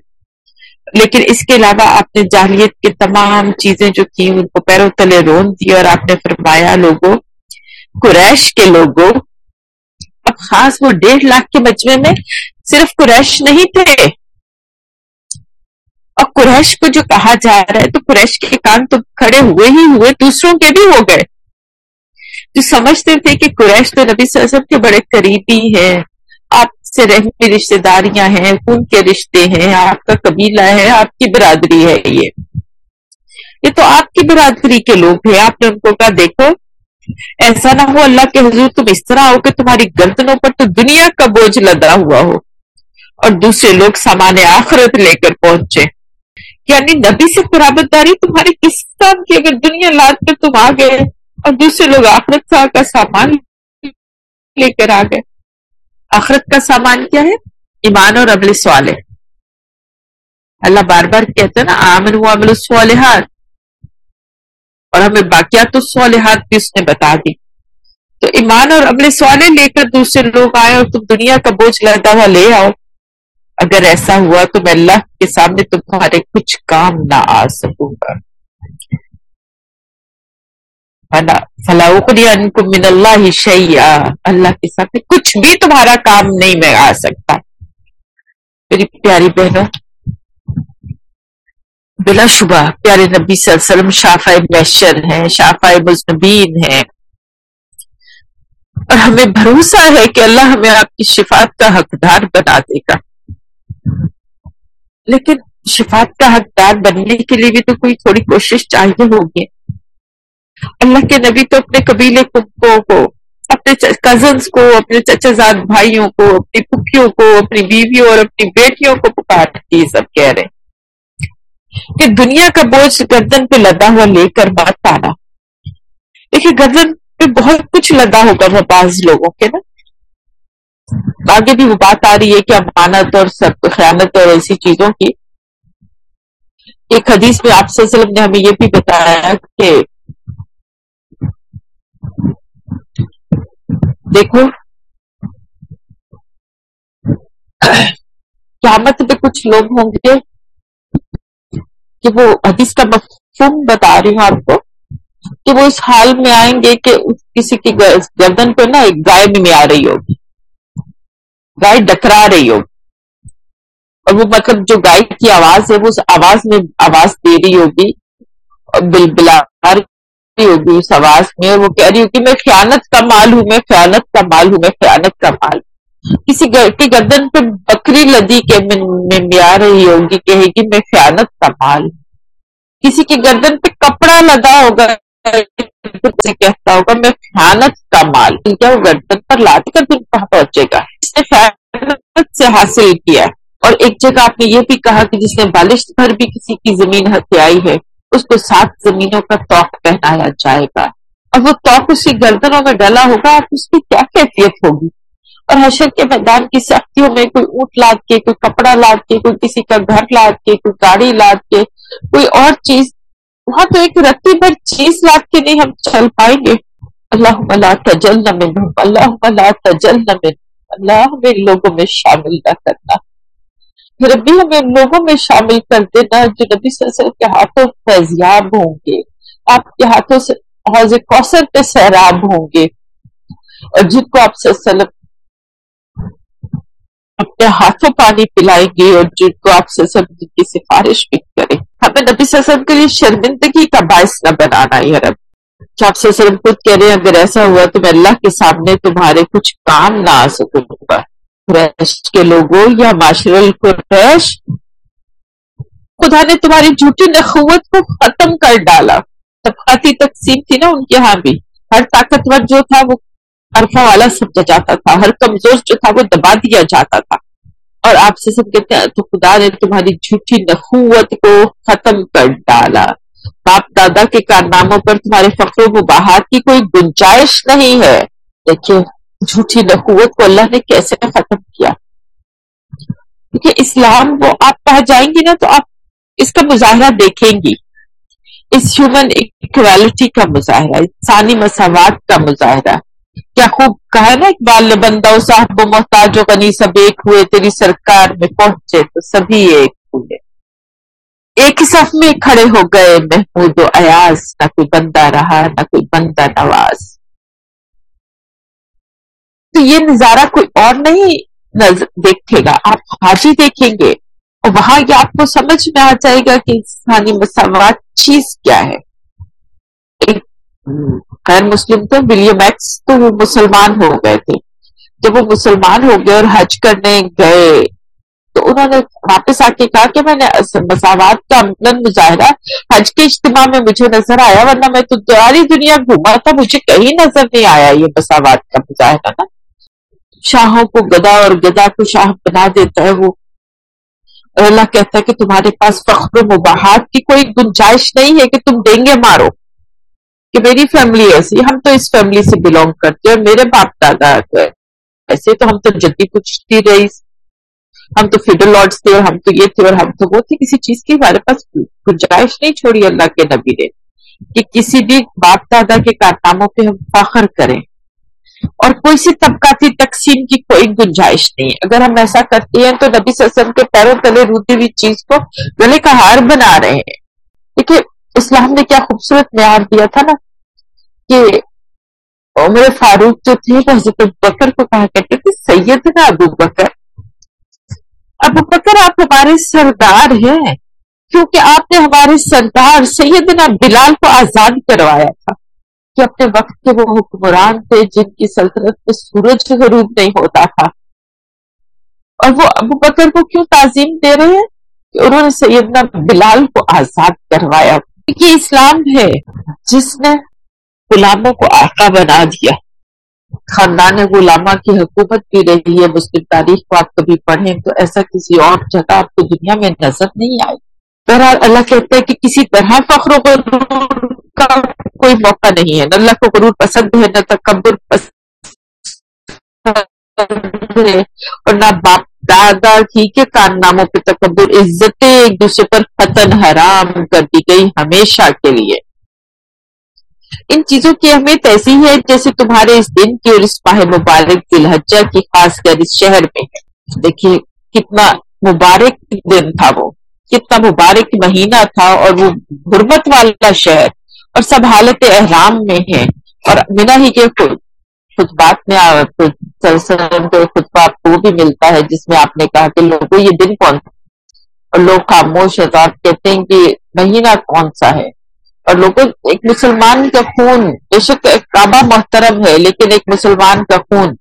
لیکن اس کے علاوہ آپ نے جاہلیت کے تمام چیزیں جو تھیں ان کو پیروں تلے رون دی اور آپ نے فرمایا لوگوں، قریش کے لوگوں، اب خاص وہ ڈیڑھ لاکھ کے مجمے میں صرف قریش نہیں تھے۔ اور قریش کو جو کہا جا رہا ہے تو قریش کے کان تو کھڑے ہوئے ہی ہوئے، دوسروں کے بھی ہو گئے۔ جو سمجھتے تھے کہ قریش تو نبی صلی اللہ علیہ وسلم کے بڑے قریبی ہیں۔ آپ سے رحمی رشتے داریاں ہیں، خون کے رشتے ہیں، آپ کا قبیلہ ہے، آپ کی برادری ہے یہ۔ یہ تو آپ کی برادری کے لوگ ہیں، آپ نے ان کو کہا، دیکھو، ایسا نہ ہو اللہ کے حضور تم اس طرح ہو کہ تمہاری گردنوں پر تو دنیا کا بوجھ لدا ہوا ہو۔ اور دوسرے لوگ سامان آخرت لے کر پہنچے۔ یعنی نبی سے قرابت داری تمہاری کس کام کی اگر دنیا لاد کر تم آ گئے اور دوسرے لوگ آخرت کا سامان لے کر آ گئے۔ آخرت کا سامان کیا ہے؟ ایمان اور ابل سوال اللہ بار بار کہتے ہیں نا آمن و عمل الصالحات۔ اور ہمیں باقیات تو بھی اس نے بتا دی۔ تو ایمان اور عمل سوالے لے کر دوسرے لوگ آئے اور تم دنیا کا بوجھ لگتا ہوا لے آؤ۔ اگر ایسا ہوا تو میں اللہ کے سامنے تمہارے کچھ کام نہ آ سکوں گا۔ من اللہ شیا اللہ کے سامنے کچھ بھی تمہارا کام نہیں میں آ سکتا۔ میری پیاری بہنوں، بلا شبہ، پیارے نبی صلی اللہ علیہ وسلم شافع محشر ہیں شافع مزنبین ہیں۔ اور ہمیں بھروسہ ہے کہ اللہ ہمیں آپ کی شفات کا حقدار بنا دے گا۔ لیکن شفات کا حقدار بننے کے لیے بھی تو کوئی تھوڑی کوشش چاہیے ہوگی اللہ کے نبی تو اپنے قبیلے کو اپنے کزنس کو، اپنے چچا زاد بھائیوں کو، اپنی پکیوں کو، اپنی بیویوں اور اپنی بیٹیوں کو پکار سب کہہ رہے کہ دنیا کا بوجھ گردن پہ لدا ہوا لے کر بات آنا دیکھیے، گردن پہ بہت کچھ لدا ہوگا وہ بعض لوگوں کے نا۔ آگے بھی وہ بات آ رہی ہے کہ امانت اور سب خیانت اور ایسی چیزوں کی۔ ایک حدیث میں آپ وسلم نے ہمیں یہ بھی بتایا کہ دیکھو۔ قیامت پہ کچھ لوگ ہوں گے کہ وہ حدیث کا مفہوم بتا رہی ہوں آپ کو کہ وہ اس حال میں آئیں گے کہ کسی کی گردن پہ نا ایک گائے بھی میں آ رہی ہوگی۔ گائے ڈکرا رہی ہوگی۔ اور وہ مطلب جو گائے کی آواز ہے، وہ اس آواز میں آواز دے رہی ہوگی اور بل بلا رہی ہوگی اس آواز میں اور وہ کہہ رہی ہوگی، میں خیانت کا مال ہوں، میں خیانت کا مال ہوں، میں خیانت کا مال کسی کی گردن پہ بکری لدی کے میں رہی ہوگی، کہے گی، میں خیانت کا مال کسی کی گردن پہ کپڑا لدا ہوگا کہتا ہوگا، میں خیانت کا مال کیا وہ گردن پر لاد کر دن کہاں پہنچے گا۔ اس نے خیانت سے حاصل کیا اور ایک جگہ آپ نے یہ بھی کہا کہ جس نے بالش بھر بھی کسی کی زمین ہتھیائی ہے اس کو سات زمینوں کا توق پہنایا جائے گا۔ اور وہ توق اس کی گردنوں میں ڈلا ہوگا اس کی کیا کیفیت ہوگی؟ اور حشر کے میدان کی سختیوں میں کوئی اونٹ لاد کے، کوئی کپڑا لاد کے، کوئی کسی کا گھر لاد کے، کوئی گاڑی لاد کے، کوئی اور چیز، وہاں تو ایک رتی بھر چیز لاد کے نہیں ہم چل پائیں گے۔ اللہ لا تجل نہ اللہ لا تجل نہ اللہ ہمیں لوگوں میں شامل نہ کرنا۔ پھر ابھی ہمیں لوگوں میں شامل کر دینا جو نبی صلی اللہ علیہ وسلم کے ہاتھوں فیضیاب ہوں گے۔ آپ کے ہاتھوں سے حوض کوثر پہ سیراب ہوں گے۔ اور جن کو آپ صلی اللہ علیہ وسلم اپنے ہاتھوں پانی پلائیں گے اور جن کو آپ سسم کی سفارش بھی کریں۔ ہمیں نبی سسم کے لیے شرمندگی کا باعث نہ بنانا ہے، رب۔ کیا آپ سسم خود کہہ رہے ہیں، اگر ایسا ہوا تو میں اللہ کے سامنے تمہارے کچھ کام نہ آ سکوں گا۔ قریش کے لوگوں یا معاشر القریش خدا نے تمہاری جھوٹی نخوت کو ختم کر ڈالا۔ طبقاتی تقسیم تھی نا ان کے ہاں بھی۔ ہر طاقتور جو تھا وہ عرفہ والا سمجھا جاتا تھا۔ ہر کمزور جو تھا وہ دبا دیا جاتا تھا۔ اور آپ سے سب کہتے ہیں، تو خدا نے تمہاری جھوٹی نخوت کو ختم کر ڈالا۔ باپ دادا کے کارناموں پر تمہارے فخر و مباحت کی کوئی گنجائش نہیں ہے۔ دیکھیے جھوٹی نخوت کو اللہ نے کیسے ختم کیا؟ کیونکہ اسلام وہ آپ پہ جائیں گی نا تو آپ اس کا مظاہرہ دیکھیں گی۔ اس ہیومن اکویلٹی کا مظاہرہ، انسانی مساوات کا مظاہرہ۔ کیا خوب کہا نا اقبال نے، بندہ صاحب و محتاج و غنی سب ایک ہوئے، تیری سرکار میں پہنچے تو سبھی ایک ہوئے۔ ایک صف میں کھڑے ہو گئے محمود و ایاز۔ نہ کوئی بندہ رہا، نہ کوئی بندہ نواز۔ تو یہ نظارہ کوئی اور نہیں نظر دیکھے گا، آپ حاجی دیکھیں گے۔ اور وہاں یہ آپ کو سمجھ میں آ جائے گا کہ انسانی مساوات چیز کیا ہے۔ غیر مسلم تو ولیم ایکس تو وہ مسلمان ہو گئے تھے۔ جب وہ مسلمان ہو گئے اور حج کرنے گئے، تو انہوں نے واپس آ کے کہا کہ میں نے مساوات کا امن مظاہرہ حج کے اجتماع میں مجھے نظر آیا، ورنہ میں تو ساری دنیا گھوما تھا مجھے کہیں نظر نہیں آیا یہ مساوات کا مظاہرہ۔ نا شاہوں کو گدا اور گدا کو شاہ بنا دیتا ہے وہ۔ اور اللہ کہتا ہے کہ تمہارے پاس فخر و مباحت کی کوئی گنجائش نہیں ہے کہ تم ڈینگے مارو۔ کہ میری فیملی ایسی، ہم تو اس فیملی سے بلونگ کرتے اور میرے باپ دادا ایسے تو ہم تو جدی پوچھتی رہی۔ ہم تو فیڈر لارڈس تھے اور ہم تو یہ تھے اور ہم تو وہ تھے۔ کسی چیز کی ہمارے پاس گنجائش نہیں چھوڑی اللہ کے نبی نے کہ کسی بھی باپ دادا کے کارناموں پہ ہم فخر کریں۔ اور کوئی سی طبقاتی تقسیم کی کوئی گنجائش نہیں اگر ہم ایسا کرتے ہیں تو نبی وسلم کے پیروں تلے روتی ہوئی چیز کو گلے کا ہار بنا رہے ہیں۔ دیکھیے، اسلام نے کیا خوبصورت معیار دیا تھا نا کہ عمر فاروق جو تھے، وہ حضرت بکر کو کہا کرتے تھے سید نا ابو بکر۔ ابو بکر، آپ ہمارے سردار ہیں، کیونکہ آپ نے ہمارے سردار سیدنا بلال کو آزاد کروایا تھا۔ کہ اپنے وقت کے وہ حکمران تھے جن کی سلطنت میں سورج غروب نہیں ہوتا تھا۔ اور وہ ابو بکر کو کیوں تعظیم دے رہے ہیں؟ کہ انہوں نے سیدنا بلال کو آزاد کروایا۔ یہ اسلام ہے۔ جس نے غلاموں کو آقا بنا دیا۔ خاندان غلامہ کی حکومت بھی رہی ہے۔ مسلم تاریخ کو آپ کبھی پڑھیں تو ایسا کسی اور جگہ آپ کو دنیا میں نظر نہیں آئے۔ بہرحال اللہ کہتا ہے کہ کسی طرح فخر و کا کوئی موقع نہیں ہے، نہ اللہ کو غرور پسند ہے، نہ تکبر پسند ہے اور نہ باپ دادا ہی کے کارناموں پہ تکبر، عزتیں ایک دوسرے پر فتن حرام کر دی گئی ہمیشہ کے لیے۔ ان چیزوں کی اہمیت ایسی ہے جیسے تمہارے اس دن کی اور اس ماہ مبارک دلحجہ کی، خاص کر اس شہر میں۔ ہے دیکھیے کتنا مبارک دن تھا وہ۔ کتنا مبارک مہینہ تھا اور وہ غربت والا شہر اور سب حالت احرام میں ہے اور بنا ہی کے خطبات میں خطبہ آپ کو بھی ملتا ہے جس میں آپ نے کہا کہ لوگوں، یہ دن کون اور لوگ خاموش ہے تو آپ کہتے ہیں کہ مہینہ کون سا ہے؟ اور لوگوں، ایک مسلمان کا خون، بے شک کعبہ محترم ہے، لیکن ایک مسلمان کا خون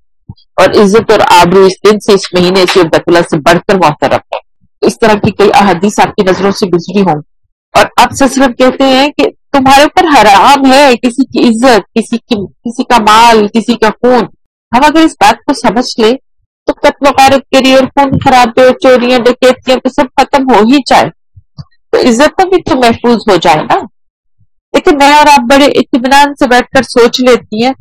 اور عزت اور آبرو اس دن سے اس مہینے سے اللہ سے بڑھ کر محترم ہے۔ اس طرح کی کئی احادیث آپ کی نظروں سے گزری ہوں۔ اور اب سسرم کہتے ہیں کہ تمہارے اوپر حرام ہے کسی کی عزت، کسی کی، کسی کا مال، کسی کا خون۔ ہم اگر اس بات کو سمجھ لیں تو قتل وغیرت کے لیے اور خون خراب چوریاں، ڈکیتیاں تو سب ختم ہو ہی جائے۔ تو عزت بھی تو محفوظ ہو جائے نا۔ لیکن میں اور آپ بڑے اطمینان سے بیٹھ کر سوچ لیتی ہیں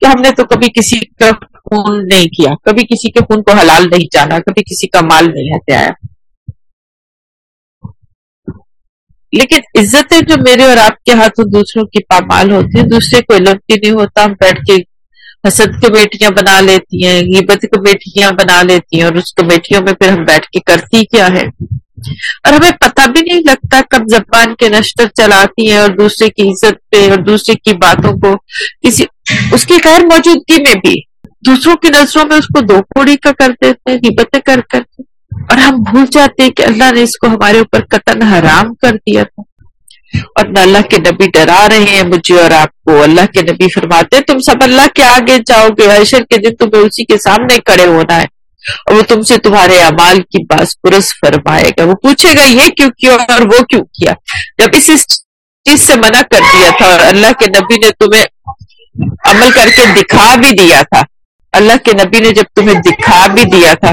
کہ ہم نے تو کبھی کسی کا خون نہیں کیا، کبھی کسی کے خون کو حلال نہیں جانا، کبھی کسی کا مال نہیں ہتھیایا لیکن عزتیں جو میرے اور آپ کے ہاتھوں دوسروں کی پامال ہوتی ہیں، دوسرے کو علم کی نہیں ہوتا، ہم بیٹھ کے حسد کمیٹیاں بنا لیتی ہیں، غیبت کمیٹیاں بنا لیتی ہیں اور اس کمیٹیوں میں پھر ہم بیٹھ کے کرتی کیا ہے اور ہمیں پتہ بھی نہیں لگتا کب زبان کے نشتر چلاتی ہیں اور دوسرے کی عزت پہ اور دوسرے کی باتوں کو کسی، اس کی غیر موجودگی میں بھی۔ دوسروں کی نظروں میں اس کو دو کوڑی کا کر دیتے ہیں، غیبتیں کر کر کے۔ اور ہم بھول جاتے ہیں کہ اللہ نے اس کو ہمارے اوپر قطن حرام کر دیا تھا۔ اور نہ اللہ کے نبی ڈرا رہے ہیں مجھے اور آپ کو۔ اللہ کے نبی فرماتے تم سب اللہ کے آگے جاؤ گے۔ حشر کے دن تمہیں اسی کے سامنے کڑے ہونا ہے۔ اور وہ تم سے تمہارے اعمال کی باس پرس فرمائے گا۔ وہ پوچھے گا، یہ کیوں کیا اور وہ کیوں کیا؟ جب اس چیز سے منع کر دیا تھا اور اللہ کے نبی نے تمہیں عمل کر کے دکھا بھی دیا تھا۔ اللہ کے نبی نے جب تمہیں دکھا بھی دیا تھا۔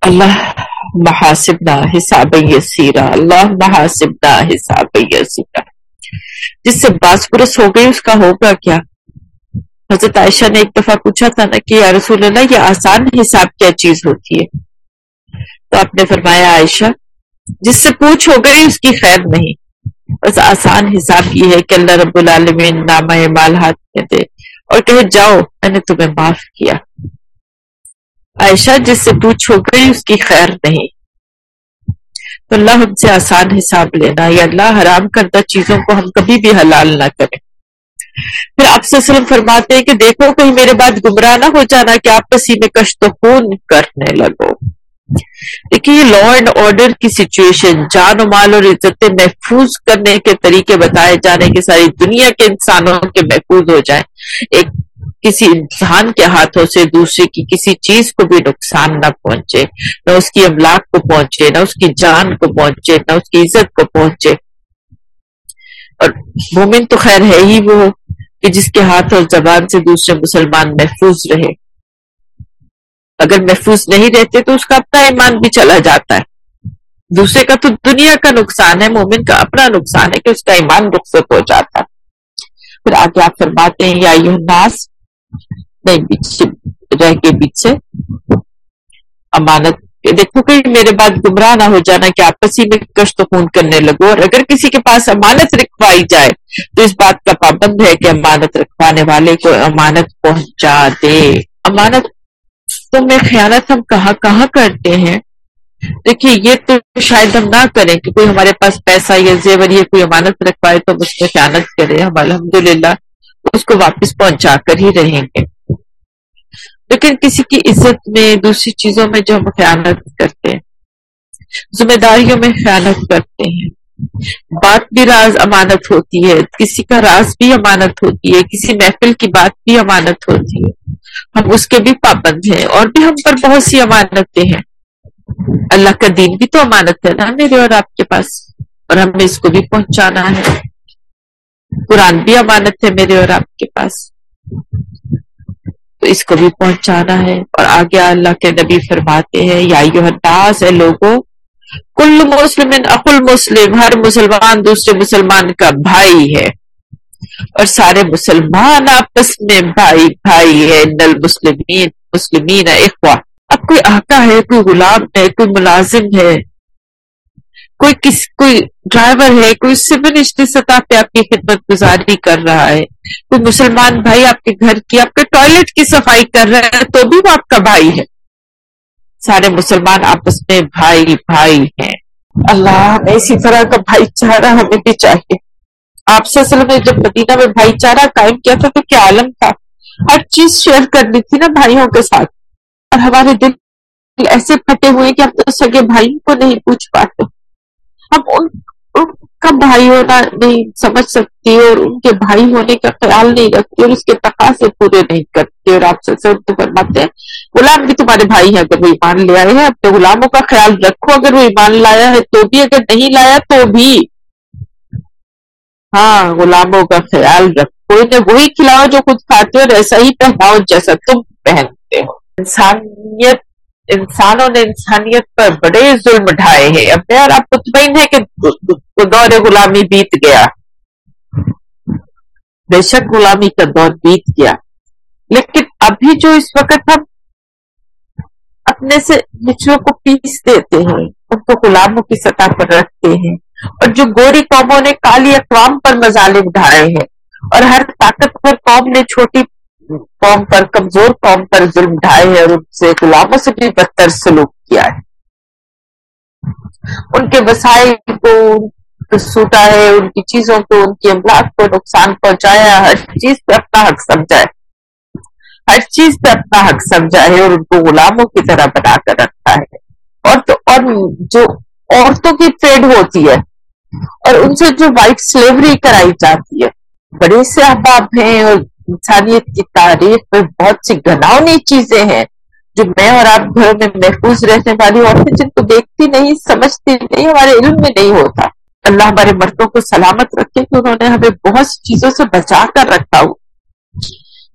اللہ محاسب نہ حساب یسیرا، اللہ محاسب نہ حساب یسیرا۔ جس سے باس پرس ہو گئی، اس کا ہوگا کیا؟ حضرت عائشہ نے ایک دفعہ پوچھا تھا نا کہ یا رسول اللہ، یہ آسان حساب کیا چیز ہوتی ہے؟ تو آپ نے فرمایا، عائشہ، جس سے پوچھ ہو گئی، اس کی خیر نہیں۔ بس آسان حساب یہ ہے کہ اللہ رب العالمین نامہ مال ہاتھ میں دے اور کہے، جاؤ، میں نے تمہیں معاف کیا۔ عائشہ جس سے پوچھ ہو گئی اس کی خیر نہیں تو اللہ ہم سے آسان حساب لینا یا اللہ حرام کردہ چیزوں کو ہم کبھی بھی حلال نہ کریں۔ پھر آپ سے وسلم فرماتے ہیں کہ دیکھو کہیں میرے بعد گمراہ نہ ہو جانا کہ آپ پسی میں کشت و خون کرنے لگو۔ دیکھیے یہ لا اینڈ آرڈر کی سچویشن جان و مال اور عزتیں محفوظ کرنے کے طریقے بتائے جانے کی ساری دنیا کے انسانوں کے محفوظ ہو جائیں۔ ایک کسی انسان کے ہاتھوں سے دوسرے کی کسی چیز کو بھی نقصان نہ پہنچے، نہ اس کی املاک کو پہنچے، نہ اس کی جان کو پہنچے، نہ اس کی عزت کو پہنچے۔ اور مومن تو خیر ہے ہی وہ کہ جس کے ہاتھ اور زبان سے دوسرے مسلمان محفوظ رہے۔ اگر محفوظ نہیں رہتے تو اس کا اپنا ایمان بھی چلا جاتا ہے۔ دوسرے کا تو دنیا کا نقصان ہے، مومن کا اپنا نقصان ہے کہ اس کا ایمان رخصت ہو جاتا ہے۔ پھر آگے آپ فرماتے ہیں، یا ناس نہیں رہ کے پیچھے۔ امانت، دیکھو کہ میرے بعد گمراہ نہ ہو جانا کہ آپسی میں کشت خون کرنے لگو۔ اور اگر کسی کے پاس امانت رکھوائی جائے، تو اس بات کا پابند ہے کہ امانت رکھوانے والے کو امانت پہنچا دے۔ امانت تو میں خیالت ہم کہاں کہاں کرتے ہیں؟ دیکھیے، یہ تو شاید ہم نہ کریں کہ کوئی ہمارے پاس پیسہ یا زیور یہ کوئی امانت رکھوائے تو ہم اس میں خیانت کرے ہم الحمدللہ اس کو واپس پہنچا کر ہی رہیں گے۔ لیکن کسی کی عزت میں، دوسری چیزوں میں جو ہم خیانت کرتے ہیں، ذمہ داریوں میں خیانت کرتے ہیں۔ بات بھی راز امانت ہوتی ہے، کسی کا راز بھی امانت ہوتی ہے، کسی محفل کی بات بھی امانت ہوتی ہے۔ ہم اس کے بھی پابند ہیں اور بھی ہم پر بہت سی امانتیں ہیں۔ اللہ کا دین بھی تو امانت ہے نا میرے اور آپ کے پاس، اور ہمیں اس کو بھی پہنچانا ہے۔ قرآن بھی امانت ہے میرے اور آپ کے پاس۔ تو اس کو بھی پہنچانا ہے اور آگے اللہ کے نبی فرماتے ہیں، یا ہے لوگوں کل مسلم اقل مسلم، ہر مسلمان دوسرے مسلمان کا بھائی ہے۔ اور سارے مسلمان آپس میں بھائی بھائی ہے۔ نل مسلمین مسلمین اخوا اب کوئی آقا ہے، کوئی غلام ہے، کوئی ملازم ہے۔ کوئی کس کوئی ڈرائیور ہے، کوئی سول سطح پہ آپ کی خدمت گزاری کر رہا ہے، کوئی مسلمان بھائی آپ کے گھر کی، آپ کے ٹوائلٹ کی صفائی کر رہا ہے، تو بھی وہ آپ کا بھائی ہے۔ سارے مسلمان آپس میں بھائی بھائی ہیں۔ اللہ ہمیں اسی طرح کا بھائی چارہ ہمیں بھی چاہیے۔ آپ سے اصل میں جب مدینہ میں بھائی چارہ قائم کیا تھا تو کیا عالم تھا۔ ہر چیز شیئر کرنی تھی نا بھائیوں کے ساتھ۔ اور ہمارے دل ایسے پھٹے ہوئے کہ ہم تو سگے بھائی کو نہیں پوچھ پاتے۔ ہم ان کا بھائی ہونا نہیں سمجھ سکتی اور ان کے بھائی ہونے کا خیال نہیں رکھتی اور اس کے تقاضے پورے نہیں کرتی اور آپ سے فرماتے ہیں، غلام بھی تمہارے بھائی ہیں اگر وہ ایمان لے آئے ہیں اپنے غلاموں کا خیال رکھو اگر وہ ایمان لایا ہے تو بھی، اگر نہیں لایا تو بھی۔ ہاں غلاموں کا خیال رکھو، انہیں وہی کھلاؤ جو خود کھاتے ہو اور ایسا ہی پہناؤ جیسا تم پہنتے ہو۔ انسانیت انسانوں نے انسانیت پر بڑے ظلم ڈھائے ہیں۔ اب یار آپ مطمئن ہے کہ دور غلامی بیت گیا۔ بے شک غلامی کا دور بیت گیا۔ لیکن ابھی جو اس وقت ہم اپنے سے نچلوں کو پیس دیتے ہیں، ان کو غلاموں کی سطح پر رکھتے ہیں۔ اور جو گوری قوموں نے کالی اقوام پر مظالم ڈھائے ہیں، اور ہر طاقتور قوم نے چھوٹی قوم پر کمزور قوم پر ظلم ڈھائے ہیں اور ان سے غلاموں سے بھی بدتر سلوک کیا ہے۔ ان کے وسائل کو سوٹا ہے، ان کی چیزوں کو، ان کی املاک کو نقصان پہنچایا، ہر چیز پہ اپنا حق سمجھا ہے۔ ہر چیز پہ اپنا حق سمجھا ہے اور ان کو غلاموں کی طرح بنا کر رکھا ہے۔ اور تو اور جو عورتوں کی ٹریڈ ہوتی ہے اور ان سے جو وائٹ سلیوری کرائی جاتی ہے۔ بڑے سے احباب ہیں اور انسانیت کی تاریخ میں بہت سی گناؤنی چیزیں ہیں جو میں اور آپ گھروں میں محفوظ رہنے والی عورتیں جن کو دیکھتی نہیں، سمجھتی نہیں، ہمارے علم میں نہیں ہوتا۔ اللہ ہمارے مردوں کو سلامت رکھے کہ انہوں نے ہمیں بہت سی چیزوں سے بچا کر رکھا ہو۔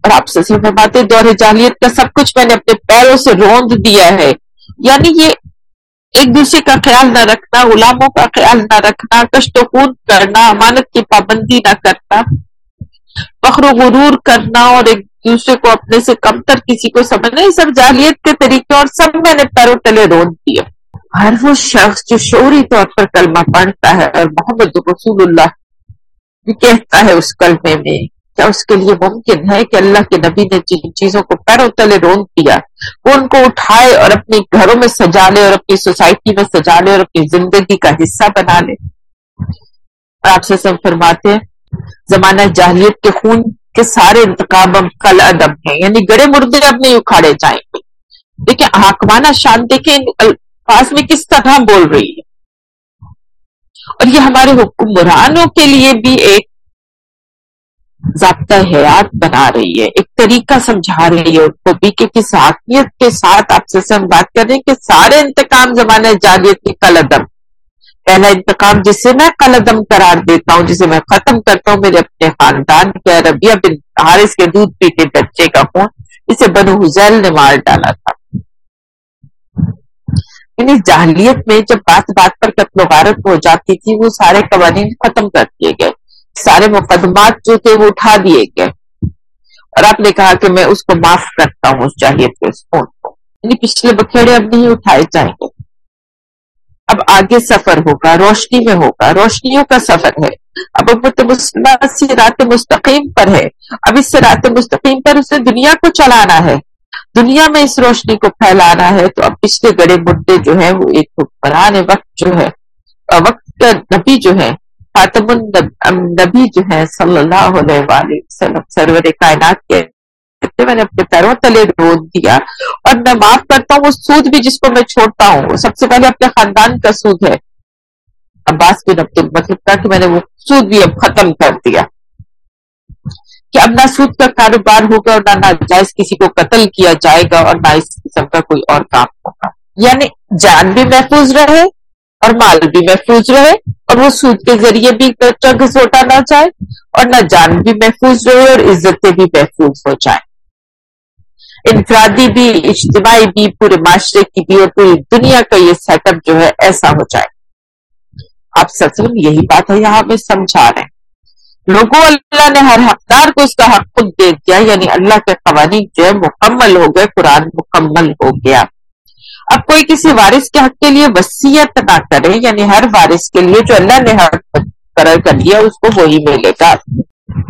اور آپ سے باتیں دور جالیت کا سب کچھ میں نے اپنے پیروں سے روند دیا ہے۔ یعنی یہ ایک دوسرے کا خیال نہ رکھنا، غلاموں کا خیال نہ رکھنا کشت و خون کرنا، امانت کی پابندی نہ کرنا۔ فخر و غرور کرنا اور ایک دوسرے کو اپنے سے کم تر کسی کو سمجھنا، یہ سب جالیت کے طریقے اور سب میں نے پیروں تلے رون دیے ہر وہ شخص جو شعوری طور پر کلمہ پڑھتا ہے اور محمد رسول اللہ بھی کہتا ہے اس کلمے میں، کیا اس کے لیے ممکن ہے کہ اللہ کے نبی نے جن چیزوں کو پیروں تلے رون دیا وہ ان کو اٹھائے اور اپنے گھروں میں سجا لے اور اپنی سوسائٹی میں سجا لے اور اپنی زندگی کا حصہ بنا لے۔ اور آپ سے سب فرماتے ہیں زمانہ جاہلیت کے خون کے سارے انتخاب کل ادب ہیں۔ یعنی گڑے مردے اب نہیں اکھاڑے جائیں گے۔ دیکھیں، حاکمانہ شان دیکھیں الفاظ میں کس طرح بول رہی ہے۔ اور یہ ہمارے حکمرانوں کے لیے بھی ایک ضابطہ حیات بنا رہی ہے، ایک طریقہ سمجھا رہی ہے۔ ان کو بھی کہ کس حاکمیت کے ساتھ آپ سے ہم بات کر رہے ہیں کہ سارے انتقام زمانے جالیت کی قلدم پہلا انتقام جسے میں قلدم قرار دیتا ہوں، جسے میں ختم کرتا ہوں، میرے اپنے خاندان کے ربیہ بن حارث کے دودھ پیتے بچے کا خون، اسے بنو حزیل نے مار ڈالا تھا۔ یعنی جاہلیت میں جب بات بات پر قتل و غارت ہو جاتی تھی، وہ سارے قوانین ختم کر دیے گئے۔ سارے مقدمات جو تھے، وہ اٹھا دیے گئے۔ اور آپ نے کہا کہ میں اس کو معاف کرتا ہوں، اس جاہلیت کے اس خون کو۔ یعنی پچھلے بکھیڑے اب نہیں اٹھائے جائیں گے۔ اب آگے سفر ہوگا، روشنی میں ہوگا، روشنیوں کا سفر ہے۔ اب سے رات مستقیم پر ہے۔ اب اس سے رات مستقیم پر اسے دنیا کو چلانا ہے۔ دنیا میں اس روشنی کو پھیلانا ہے۔ تو اب پچھلے گڑے مدے جو ہیں، وہ ایک حکمران وقت جو ہے وقت کا نبی جو ہے خاتم النبی جو ہے صلی اللہ علیہ وآلہ وسلم، سرور کائنات کے میں نے اپنے پیروں تلے روز دیا اور میں معاف کرتا ہوں، وہ سود بھی جس کو میں چھوڑتا ہوں سب سے پہلے اپنے خاندان کا سود ہے۔ عباس بن عبد المطلب کا کہ میں نے وہ سود بھی اب ختم کر دیا۔ کہ اب نہ سود کا کاروبار ہوگا اور نہ ناجائز کسی کو قتل کیا جائے گا اور نہ اس قسم کا کوئی اور کام ہوگا۔ یعنی جان بھی محفوظ رہے اور مال بھی محفوظ رہے اور وہ سود کے ذریعے بھی گھسوٹا نہ جائے اور نہ جان بھی محفوظ رہے اور عزتیں بھی محفوظ ہو جائیں۔ انفرادی بھی، اجتماعی بھی، پورے معاشرے کی بھی اور پوری دنیا کا یہ سیٹ اپ جو ہے ایسا ہو جائے۔ آپ سچ یہی بات ہے، یہاں پہ سمجھا رہے ہیں۔ لوگوں، اللہ نے ہر حقدار کو اس کا حق خود دے دیا یعنی اللہ کے قوانین جو ہے مکمل ہو گئے، قرآن مکمل ہو گیا۔ اب کوئی کسی وارث کے حق کے لیے وسیعت نہ کرے یعنی ہر وارث کے لیے جو اللہ نے حق قرار کر دیا، اس کو وہی ملے گا۔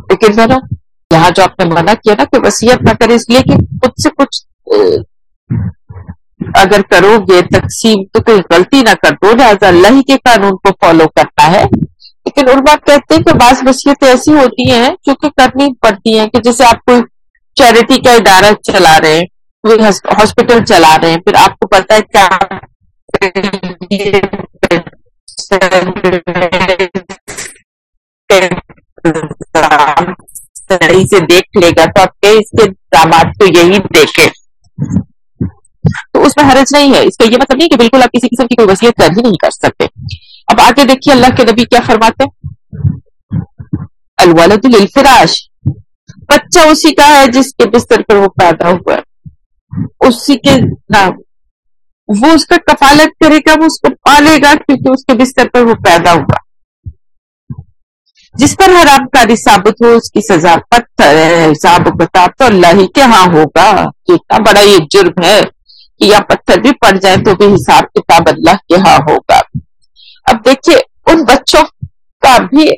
لیکن ذرا یہاں جو آپ نے منع کیا نا کہ وسیعت نہ کرے اس لیے کہ خود سے کچھ اگر کرو گے، تقسیم تو کوئی غلطی نہ کر، دو لہٰذا اللہ کے قانون کو فالو کرنا ہے۔ لیکن اور بات کہتے ہیں کہ بعض وصیتیں ایسی ہوتی ہیں جو کہ کرنی پڑتی ہیں کہ جیسے آپ کوئی چیریٹی کا ادارہ چلا رہے ہیں، کوئی ہاسپٹل چلا رہے ہیں، پھر آپ کو پتا ہے کیا صحیح سے دیکھ لے گا تو آپ کے اس کے داماد کو یہی دیکھے تو اس میں حرج نہیں ہے۔ اس کا یہ مطلب نہیں کہ بالکل آپ کسی قسم کی کوئی وصیت کر ہی نہیں کر سکتے۔ اب آگے دیکھیے اللہ کے نبی کیا فرماتے الولد للفراش۔ بچہ اسی کا ہے جس کے بستر پر وہ پیدا ہوا ہے۔ اسی کے نام۔ وہ اس کا کفالت کرے گا، وہ اس کو پالے گا، کیونکہ اس کے بستر پر وہ پیدا ہوا جس پر حرام کاری ثابت ہو، اس کی سزا پتھر ہے، حساب کتاب تو اللہ ہی کے ہاں ہوگا۔ اتنا بڑا یہ جرم ہے کہ یا پتھر بھی پڑ جائے تو بھی حساب کتاب اللہ کے ہاں ہوگا۔ اب دیکھیے، ان بچوں کا بھی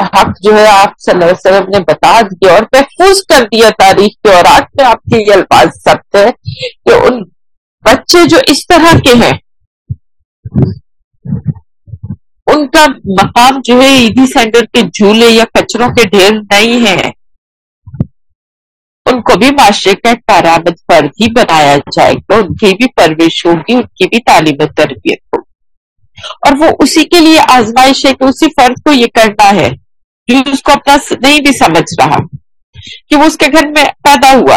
حق جو ہے، آپ صلی اللہ علیہ وسلم نے بتا دیا اور محفوظ کر دیا تاریخ کے اور آج میں آپ کے یہ الفاظ سب ہے کہ ان بچے جو اس طرح کے ہیں ان کا مقام جو ہے عیدی سینٹر کے جھولے یا کچروں کے ڈھیر نہیں ہے۔ ان کو بھی معاشرے کا کارآمد فرد ہی بنایا جائے گا۔ ان کی بھی پرورش ہوگی، ان کی بھی تعلیم و تربیت ہوگی۔ اور وہ اسی کے لیے آزمائش ہے کہ اسی فرد کو یہ کرنا ہے۔ جو اس کو اپنا نہیں بھی سمجھ رہا کہ وہ اس کے گھر میں پیدا ہوا۔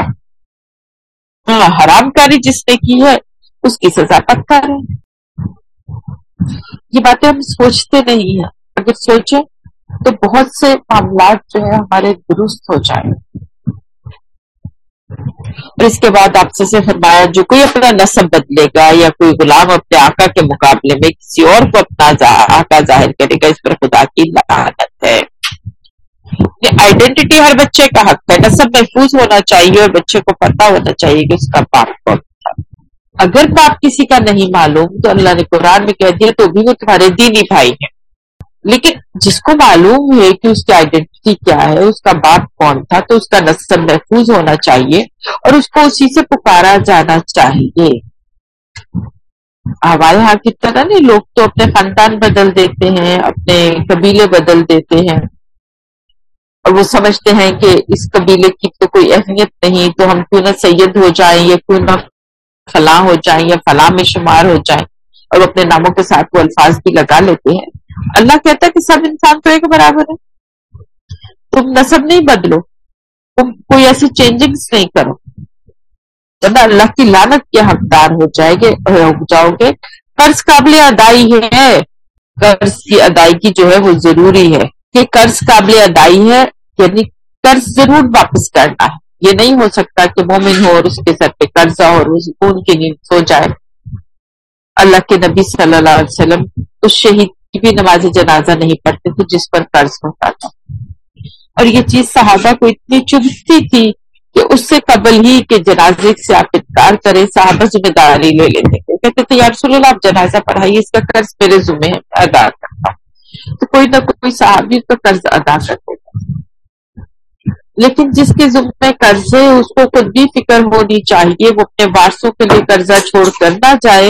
ہاں حرام کاری جس نے کی ہے، اس کی سزا پتھر ہے یہ باتیں ہم سوچتے نہیں ہیں۔ اگر سوچیں تو بہت سے معاملات جو ہے ہمارے درست ہو جائیں۔ اور اس کے بعد آپ سے فرمایا، جو کوئی اپنا نصب بدلے گا یا کوئی غلام اپنے آقا کے مقابلے میں کسی اور کو اپنا آقا ظاہر کرے گا، اس پر خدا کی لعنت ہے۔ آئیڈینٹی ہر بچے کا حق ہے۔ نصب محفوظ ہونا چاہیے اور بچے کو پتا ہونا چاہیے کہ اس کا باپ کون اگر باپ کسی کا نہیں معلوم، تو اللہ نے قرآن میں کہہ دیا، تو بھی وہ تمہارے دینی بھائی ہیں۔ لیکن جس کو معلوم ہے کہ اس کی آئیڈینٹی کیا ہے، اس کا باپ کون تھا، تو اس کا نسل محفوظ ہونا چاہیے اور اس کو اسی سے پکارا جانا چاہیے۔ ہمارے یہاں کی طرح نہیں، لوگ تو اپنے خاندان بدل دیتے ہیں، اپنے قبیلے بدل دیتے ہیں۔ اور وہ سمجھتے ہیں کہ اس قبیلے کی تو کوئی اہمیت نہیں، تو ہم کیوں نہ سید ہو جائیں یا کیوں نہ فلاں ہو جائیں یا فلاں میں شمار ہو جائیں اور اپنے ناموں کے ساتھ وہ الفاظ بھی لگا لیتے ہیں۔ اللہ کہتا ہے کہ سب انسان تو ایک برابر ہے تم نصب نہیں بدلو۔ تم کوئی ایسی چینجنگ نہیں کرو۔ جب اللہ کی لانت کے حقدار ہو جائے گے، ہو جاؤ گے، قرض قابل ادائی ہے۔ قرض کی ادائیگی جو ہے وہ ضروری ہے۔ کہ قرض قابل ادائی ہے یعنی قرض ضرور واپس کرنا ہے۔ یہ نہیں ہو سکتا کہ مومن ہو اور اس کے سر پہ قرضہ اور سکون کی نیند سو جائے۔ اللہ کے نبی صلی اللہ علیہ وسلم اس شہید کی بھی نماز جنازہ نہیں پڑھتے تھے جس پر قرض ہوتا تھا۔ اور یہ چیز صحابہ کو اتنی چبھتی تھی کہ اس سے قبل ہی کہ جنازے سے آپ اتکار کرے، صحابہ ذمہ داری لے لیتے تھے۔ کہتے تھے، یا رسول اللہ، آپ جنازہ پڑھائیے، اس کا قرض میرے ذمہ ادا کرتا تو کوئی نہ کوئی صحابی اس کا قرض ادا کرتے لیکن جس کے ذمہ قرض ہے اس کو خود بھی فکر ہونی چاہیے، وہ اپنے وارسوں کے لیے قرضہ چھوڑ کر نہ جائے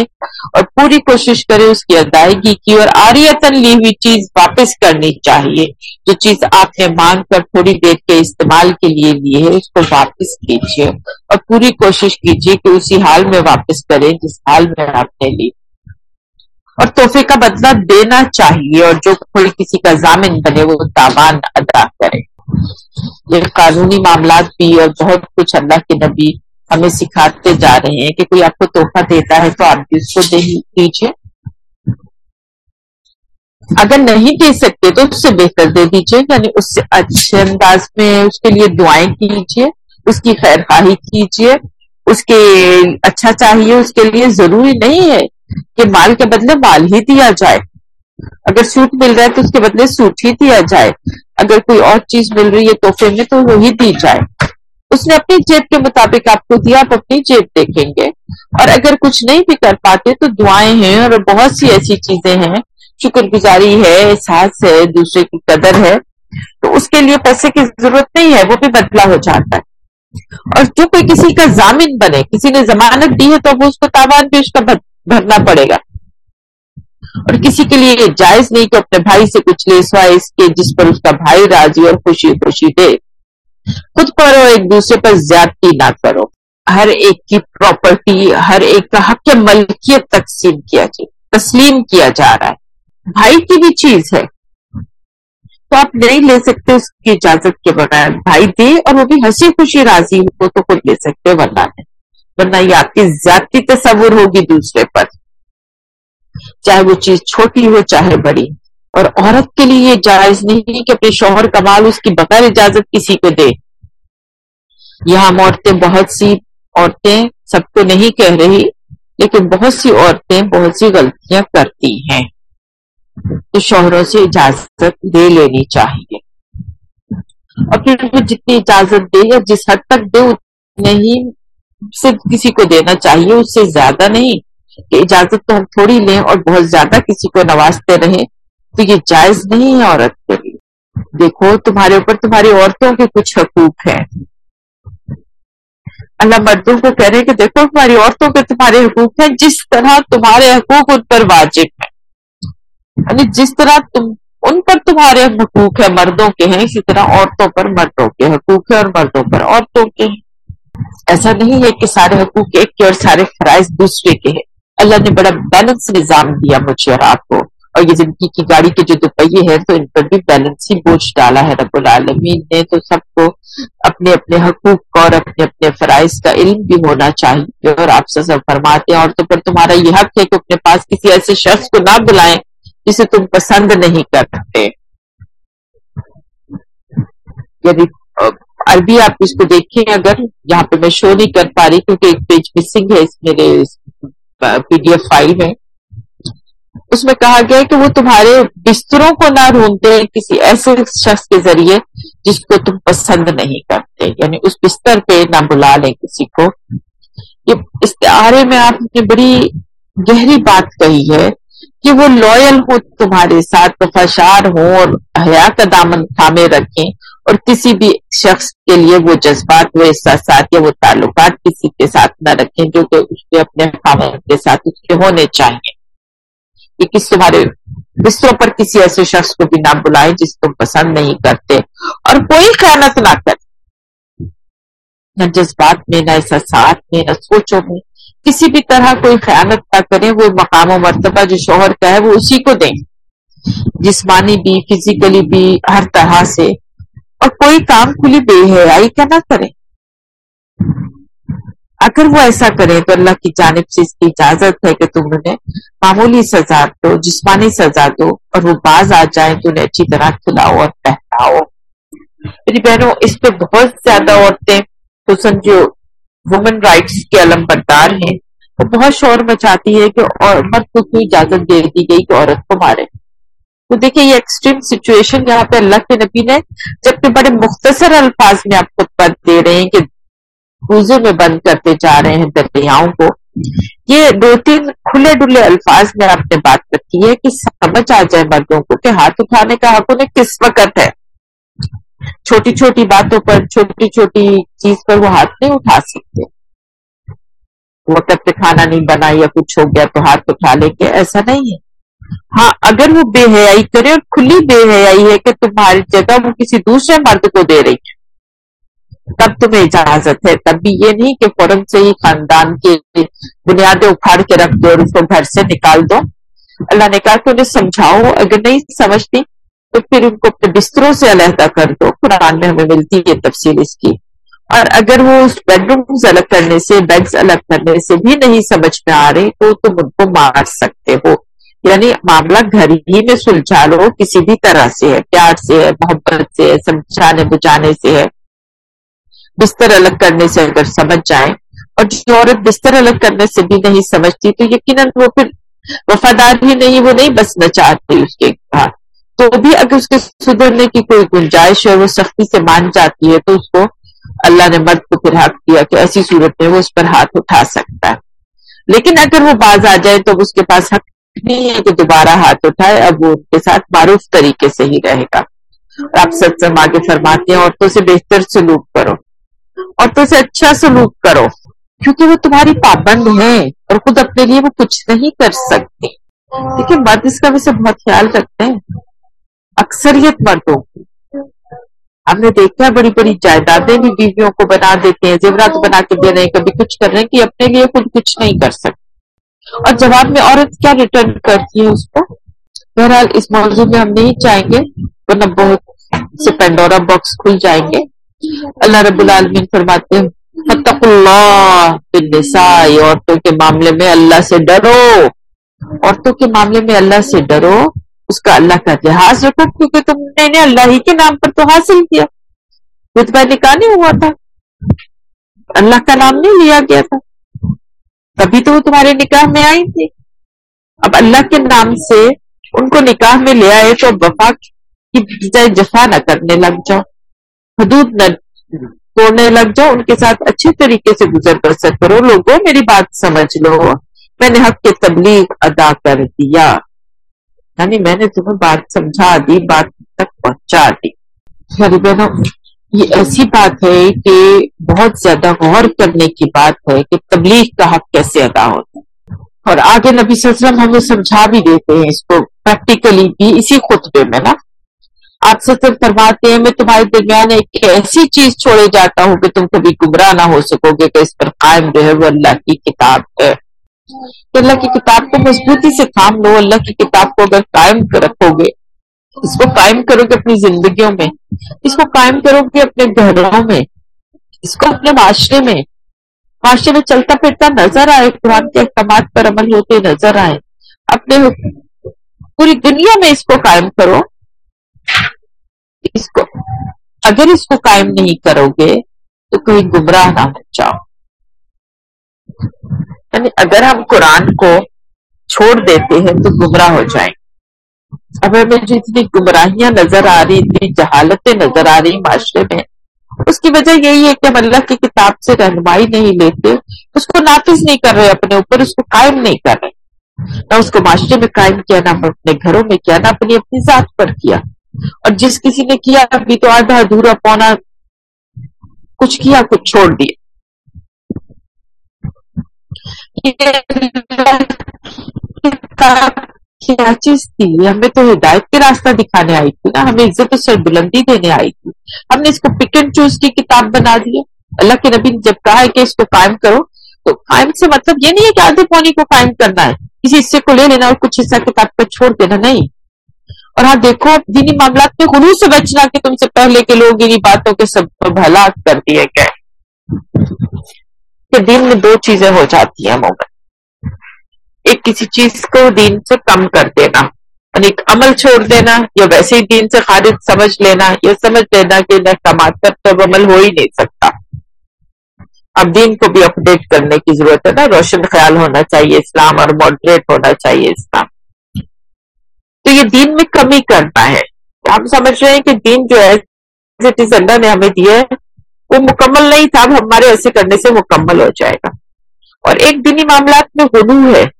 اور پوری کوشش کرے اس کی ادائیگی کی اور آریتن لی ہوئی چیز واپس کرنی چاہیے۔ جو چیز آپ نے مانگ کر تھوڑی دیر کے استعمال کے لیے لی ہے، اس کو واپس کیجیے اور پوری کوشش کیجیے کہ اسی حال میں واپس کریں جس حال میں آپ نے لی۔ اور تحفے کا بدلہ دینا چاہیے اور جو کوئی کسی کا ضامن بنے وہ تاوان ادا کرے۔ یہ قانونی معاملات بھی اور بہت کچھ اللہ کے نبی ہمیں سکھاتے جا رہے ہیں کہ کوئی آپ کو تحفہ دیتا ہے تو آپ بھی اس کو دیجیے اگر نہیں دے سکتے تو اس سے بہتر دے دیجیے یعنی اس سے اچھے انداز میں اس کے لیے دعائیں کیجیے اس کی خیر خواہی کیجیے اس کے اچھا چاہیے اس کے لیے ضروری نہیں ہے کہ مال کے بدلے مال ہی دیا جائے۔ اگر سوٹ مل رہا ہے تو اس کے بدلے سوٹ ہی دیا جائے۔ اگر کوئی اور چیز مل رہی ہے تحفے میں تو وہی دی جائے۔ اس نے اپنی جیب کے مطابق آپ کو دیا، آپ اپنی جیب دیکھیں گے۔ اور اگر کچھ نہیں بھی کر پاتے تو دعائیں ہیں اور بہت سی ایسی چیزیں ہیں۔ شکر گزاری ہے، احساس ہے، دوسرے کی قدر ہے۔ تو اس کے لیے پیسے کی ضرورت نہیں ہے، وہ بھی بدلا ہو جاتا ہے۔ اور جو کوئی کسی کا ضامن بنے، کسی نے ضمانت دی ہے تو وہ اس کو تاوان بھی اس کا بھرنا پڑے گا۔ اور کسی کے لیے جائز نہیں کہ اپنے بھائی سے کچھ لے سوائے اس کے جس پر اس کا بھائی راضی اور خوشی خوشی دے۔ خود کرو ایک دوسرے پر زیادتی نہ کرو۔ ہر ایک کی پراپرٹی ہر ایک کا حق ملکیت تقسیم کیا جائے تسلیم کیا جا رہا ہے۔ بھائی کی بھی چیز ہے۔ تو آپ نہیں لے سکتے اس کی اجازت کے بغیر۔ بھائی دے اور وہ بھی ہنسی خوشی راضی ہو تو خود لے سکتے، ورنہ ورنہ یہ آپ کی زیادتی تصور ہوگی دوسرے پر۔ چاہے وہ چیز چھوٹی ہو چاہے بڑی۔ اور عورت کے لیے یہ جائز نہیں کہ اپنے شوہر کمال اس کی بغیر اجازت کسی کو دے۔ یہاں عورتیں بہت سی عورتیں سب کو نہیں کہہ رہی، لیکن بہت سی عورتیں بہت سی غلطیاں کرتی ہیں۔ تو شوہروں سے اجازت دے لینی چاہیے۔ اور پھر وہ جتنی اجازت دے یا جس حد تک دے نہیں صرف کسی کو دینا چاہیے، اس سے زیادہ نہیں۔ اجازت تو ہم تھوڑی لیں اور بہت زیادہ کسی کو نوازتے رہیں تو یہ جائز نہیں ہے عورت کے لیے۔ دیکھو، تمہارے اوپر تمہاری عورتوں کے کچھ حقوق ہیں۔ اللہ مردوں کو کہہ رہے کہ دیکھو، تمہاری عورتوں کے تمہارے حقوق ہیں، جس طرح تمہارے حقوق ان پر واجب ہیں۔ یعنی جس طرح تم، ان پر تمہارے حقوق ہیں، مردوں کے ہیں، اسی طرح عورتوں پر مردوں کے حقوق ہیں اور مردوں پر عورتوں کے ہیں۔ ایسا نہیں ہے کہ سارے حقوق ایک کے اور سارے فرائض دوسرے کے ہیں۔ اللہ نے بڑا بیلنس نظام دیا مجھے اور آپ کو۔ اور یہ زندگی کی گاڑی کے جو دوپہیے ہیں تو ان پر بھی بیلنس ہی بوجھ ڈالا ہے رب العالمین نے۔ تو سب کو اپنے اپنے حقوق کا اور اپنے اپنے فرائض کا علم بھی ہونا چاہیے اور آپ سے سب فرماتے ہیں۔ اور تو پر تمہارا یہ حق ہے کہ اپنے پاس کسی ایسے شخص کو نہ بلائیں جسے تم پسند نہیں کرتے۔ یعنی عربی آپ اس کو دیکھیں، اگر یہاں پہ میں شو نہیں کر پا رہی کیونکہ ایک پیج مسنگ ہے، اس میرے پی ڈی ایف فائل میں اس میں کہا گیا کہ وہ تمہارے بستروں کو نہ ڈھونڈتے کسی ایسے شخص کے ذریعے جس کو تم پسند نہیں کرتے یعنی اس بستر پہ نہ بلا لیں کسی کو۔ استعارے میں آپ نے بڑی گہری بات کہی ہے کہ وہ لوئل ہو تمہارے ساتھ وفاشار ہوں اور حیا کا دامن تھامے رکھیں۔ اور کسی بھی شخص کے لیے وہ جذبات وہ احساسات یا وہ تعلقات کسی کے ساتھ نہ رکھیں، جو کہ اس کے اپنے خامن کے ساتھ اس کے ہونے چاہیے۔ کہ کس تمہارے بستروں پر کسی ایسے شخص کو بھی نہ بلائیں جس کو پسند نہیں کرتے۔ اور کوئی خیانت نہ کرے۔ نہ جذبات میں، نہ احساسات میں، نہ سوچوں میں۔ کسی بھی طرح کوئی خیانت نہ کریں، وہ مقام و مرتبہ جو شوہر کا ہے، وہ اسی کو دیں۔ جسمانی بھی، فزیکلی بھی، ہر طرح سے۔ اور کوئی کام کھلی بے حیائی کا نہ کرے اگر وہ ایسا کرے تو اللہ کی جانب سے اس کی اجازت ہے کہ تم انہیں معمولی سزا دو، جسمانی سزا دو، اور وہ باز آ جائیں تو انہیں اچھی طرح کھلاؤ اور پہناؤ۔ میری بہنوں، اس پہ بہت زیادہ عورتیں حسن جو وومن رائٹس کے علم بردار ہیں، وہ بہت شور مچاتی ہے کہ مرد کو کیوں اجازت دے دی گئی کہ عورت کو مارے۔ تو دیکھیں یہ ایکسٹریم سچویشن جہاں پہ اللہ کے نبی نے جبکہ بڑے مختصر الفاظ میں آپ کو پد دے رہے ہیں کہ کوزے میں بند کرتے جا رہے ہیں دریاؤں کو، یہ دو تین کھلے ڈلے الفاظ میں آپ نے بات رکھی ہے کہ سمجھ آ جائے مردوں کو کہ ہاتھ اٹھانے کا حق انہیں کس وقت ہے۔ چھوٹی چھوٹی باتوں پر، چھوٹی چھوٹی چیز پر وہ ہاتھ نہیں اٹھا سکتے۔ وقت پہ کھانا نہیں بنا یا کچھ ہو گیا تو ہاتھ اٹھا لے کے، ایسا نہیں ہے۔ ہاں اگر وہ بے حیائی کرے اور کھلی بے حیائی ہے کہ تمہاری جگہ وہ کسی دوسرے مرد کو دے رہی ہے۔ تب تمہیں اجازت ہے۔ تب بھی یہ نہیں کہ فوراً سے ہی خاندان کے بنیادیں اکھاڑ کے رکھ دو اور اس کو گھر سے نکال دو۔ اللہ نے کہا کہ انہیں سمجھاؤ، اگر نہیں سمجھتی تو پھر ان کو اپنے بستروں سے علیحدہ کر دو۔ قرآن میں ہمیں ملتی ہے تفصیل اس کی۔ اور اگر وہ اس بیڈ روم الگ کرنے سے بیڈز الگ کرنے سے بھی نہیں سمجھ میں آ رہی تو تم ان کو مار سکتے ہو۔ یعنی معاملہ گھر ہی میں سلجھا لو کسی بھی طرح سے ہے، پیار سے ہے، محبت سے ہے، سمجھانے بجانے سے ہے۔ بستر الگ کرنے سے اگر سمجھ جائیں، اور جو عورت بستر الگ کرنے سے بھی نہیں سمجھتی، تو یقیناً وہ پھر وفادار بھی نہیں، وہ نہیں بسنا چاہتی اس کے ہاتھ تو بھی اگر اس کے سدھرنے کی کوئی گنجائش ہے، وہ سختی سے مان جاتی ہے، تو اس کو اللہ نے مرد کو پھر حق کیا کہ ایسی صورت میں وہ اس پر ہاتھ اٹھا سکتا ہے۔ لیکن اگر وہ باز آ جائے، تو اس کے پاس حق نہیں ہے کہ دوبارہ ہاتھ اٹھائے، اب وہ ان کے ساتھ معروف طریقے سے ہی رہے گا۔ آپ سچ سے آگے فرماتے ہیں، عورتوں سے بہتر سلوک کرو۔ عورتوں سے اچھا سلوک کرو، کیونکہ وہ تمہاری پابند ہیں اور خود اپنے لیے وہ کچھ نہیں کر سکتے۔ دیکھیے، مرد اس کا ویسے بہت خیال رکھتے ہیں۔ اکثریت مردوں کی ہم نے دیکھا، بڑی بڑی جائیدادیں بھی بیویوں کو بنا دیتے ہیں، زیورات بنا کے دے رہے ہیں، کبھی کچھ کر رہے ہیں کہ اپنے لیے خود کچھ نہیں کر سکتے۔ اور جواب میں عورت کیا ریٹرن کرتی ہے اس کو؟ بہرحال اس موضوع میں ہم نہیں چاہیں گے، ورنہ بہت سے پینڈورا باکس کھل جائیں گے۔ اللہ رب العالمین فرماتے ہیں فتق اللہ بالنساء، عورتوں کے معاملے میں اللہ سے ڈرو۔ عورتوں کے معاملے میں اللہ سے ڈرو، اس کا اللہ کا لحاظ رکھو، کیونکہ تم نے اللہ ہی کے نام پر تو حاصل کیا۔ رتبہ نکاح نہیں ہوا تھا۔ اللہ کا نام نہیں لیا گیا تھا۔ تبھی تو وہ تمہارے نکاح میں آئی تھی۔ اب اللہ کے نام سے ان کو نکاح میں لے آئے تو وفا کی بجائے جفا نہ کرنے لگ جاؤ۔ حدود نہ توڑنے لگ جاؤ۔ ان کے ساتھ اچھے طریقے سے گزر بسر کرو۔ لوگوں، میری بات سمجھ لو۔ میں نے حق کی تبلیغ ادا کر دیا۔ یعنی میں نے تمہیں بات سمجھا دی، بات تک پہنچا دی۔ یعنی میری بہنوں یہ ایسی بات ہے کہ بہت زیادہ غور کرنے کی بات ہے کہ تبلیغ کا حق کیسے ادا ہوتا ہے۔ اور آگے نبی صلی اللہ علیہ وسلم ہمیں سمجھا بھی دیتے ہیں اس کو پریکٹیکلی بھی اسی خطبے میں نا۔ آپ سطر فرماتے ہیں، میں تمہارے درمیان ایک ایسی چیز چھوڑے جاتا ہوں کہ تم کبھی گمراہ نہ ہو سکو گے کہ اس پر قائم جو ہے وہ اللہ کی کتاب ہے۔ کہ اللہ کی کتاب کو مضبوطی سے تھام لو، اللہ کی کتاب کو اگر قائم رکھو گے اس کو قائم کرو گے اپنی زندگیوں میں، اس کو قائم کرو گے اپنے گھروں میں، اس کو اپنے معاشرے میں۔ معاشرے میں چلتا پھرتا نظر آئے، قرآن کے احکامات پر عمل ہوتے نظر آئے۔ اپنے پوری دنیا میں اس کو قائم کرو۔ اس کو، اگر اس کو قائم نہیں کرو گے تو کہیں گمراہ نہ ہو جاؤ۔ یعنی اگر ہم قرآن کو چھوڑ دیتے ہیں تو گمراہ ہو جائیں۔ اب ہمیں جو اتنی گمراہیاں نظر آ رہی، اتنی جہالتیں نظر آ رہی معاشرے میں، اس کی وجہ یہی ہے کہ ہم اللہ کی کتاب سے رہنمائی نہیں لیتے، اس کو نافذ نہیں کر رہے اپنے اوپر، اس کو قائم نہیں کر رہے۔ نہ اس کو معاشرے میں قائم کیا، نہ اپنے گھروں میں کیا، نہ اپنی اپنی ذات پر کیا۔ اور جس کسی نے کیا، ابھی تو آدھا ادھورا پونا کچھ کیا، کچھ چھوڑ دیا۔ کیا چیز تھی؟ ہمیں تو ہدایت کے راستہ دکھانے آئی تھی نا، ہمیں عزت و سر بلندی دینے آئی تھی۔ ہم نے اس کو پک اینڈ چوز کی کتاب بنا دی اللہ کے نبی نے جب کہا ہے کہ اس کو قائم کرو، تو قائم سے مطلب یہ نہیں ہے کہ آدھے پونی کو قائم کرنا ہے۔ کسی حصے کو لے لینا اور کچھ حصہ کتاب پہ چھوڑ دینا، نہیں۔ اور ہاں دیکھو، دینی معاملات میں غلو سے بچنا کہ تم سے پہلے کے لوگ انہیں باتوں کے سب ہلاک کر دیے گئے۔ کہ دین میں دو چیزیں ہو جاتی ہیں مومن ایک کسی چیز کو دین سے کم کر دینا۔ یعنی عمل چھوڑ دینا یا ویسے ہی دین سے خارج سمجھ لینا یا سمجھ لینا کہ نہ کماتا تو عمل ہو ہی نہیں سکتا۔ اب دین کو بھی اپڈیٹ کرنے کی ضرورت ہے نا۔ روشن خیال ہونا چاہیے اسلام اور ماڈریٹ ہونا چاہیے اسلام۔ تو یہ دین میں کمی کرنا ہے۔ ہم سمجھ رہے ہیں کہ دین جو ہے اللہ نے ہمیں دیا ہے، وہ مکمل نہیں تھا، اب ہمارے ایسے کرنے سے مکمل ہو جائے گا۔ اور ایک دینی معاملات میں غلو ہے۔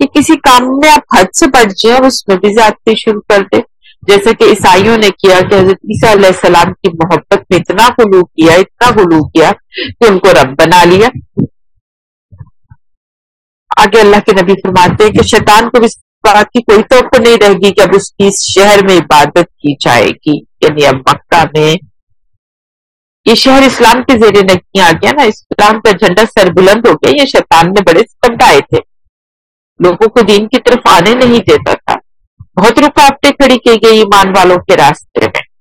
کہ کسی کام میں آپ حد سے بڑھ جائیں اور اس میں بھی زیادتی شروع کر دیں۔ جیسے کہ عیسائیوں نے کیا کہ حضرت عیسیٰ علیہ السلام کی محبت میں اتنا غلو کیا، اتنا غلو کیا کہ ان کو رب بنا لیا۔ آگے اللہ کے نبی فرماتے ہیں کہ شیطان کو اس بات کی کوئی توقع نہیں رہے گی کہ اب اس کی اس شہر میں عبادت کی جائے گی یعنی اب مکہ میں۔ یہ شہر اسلام کے زیر نکی آ گیا نا، اسلام کا جھنڈا سر بلند ہو گیا، یہ شیطان میں بڑے ستمٹائے تھے۔ لوگوں کو دین کی طرف آنے نہیں دیتا تھا۔ بہت رکاوٹیں کھڑی کی گئی ایمان والوں کے راستے میں۔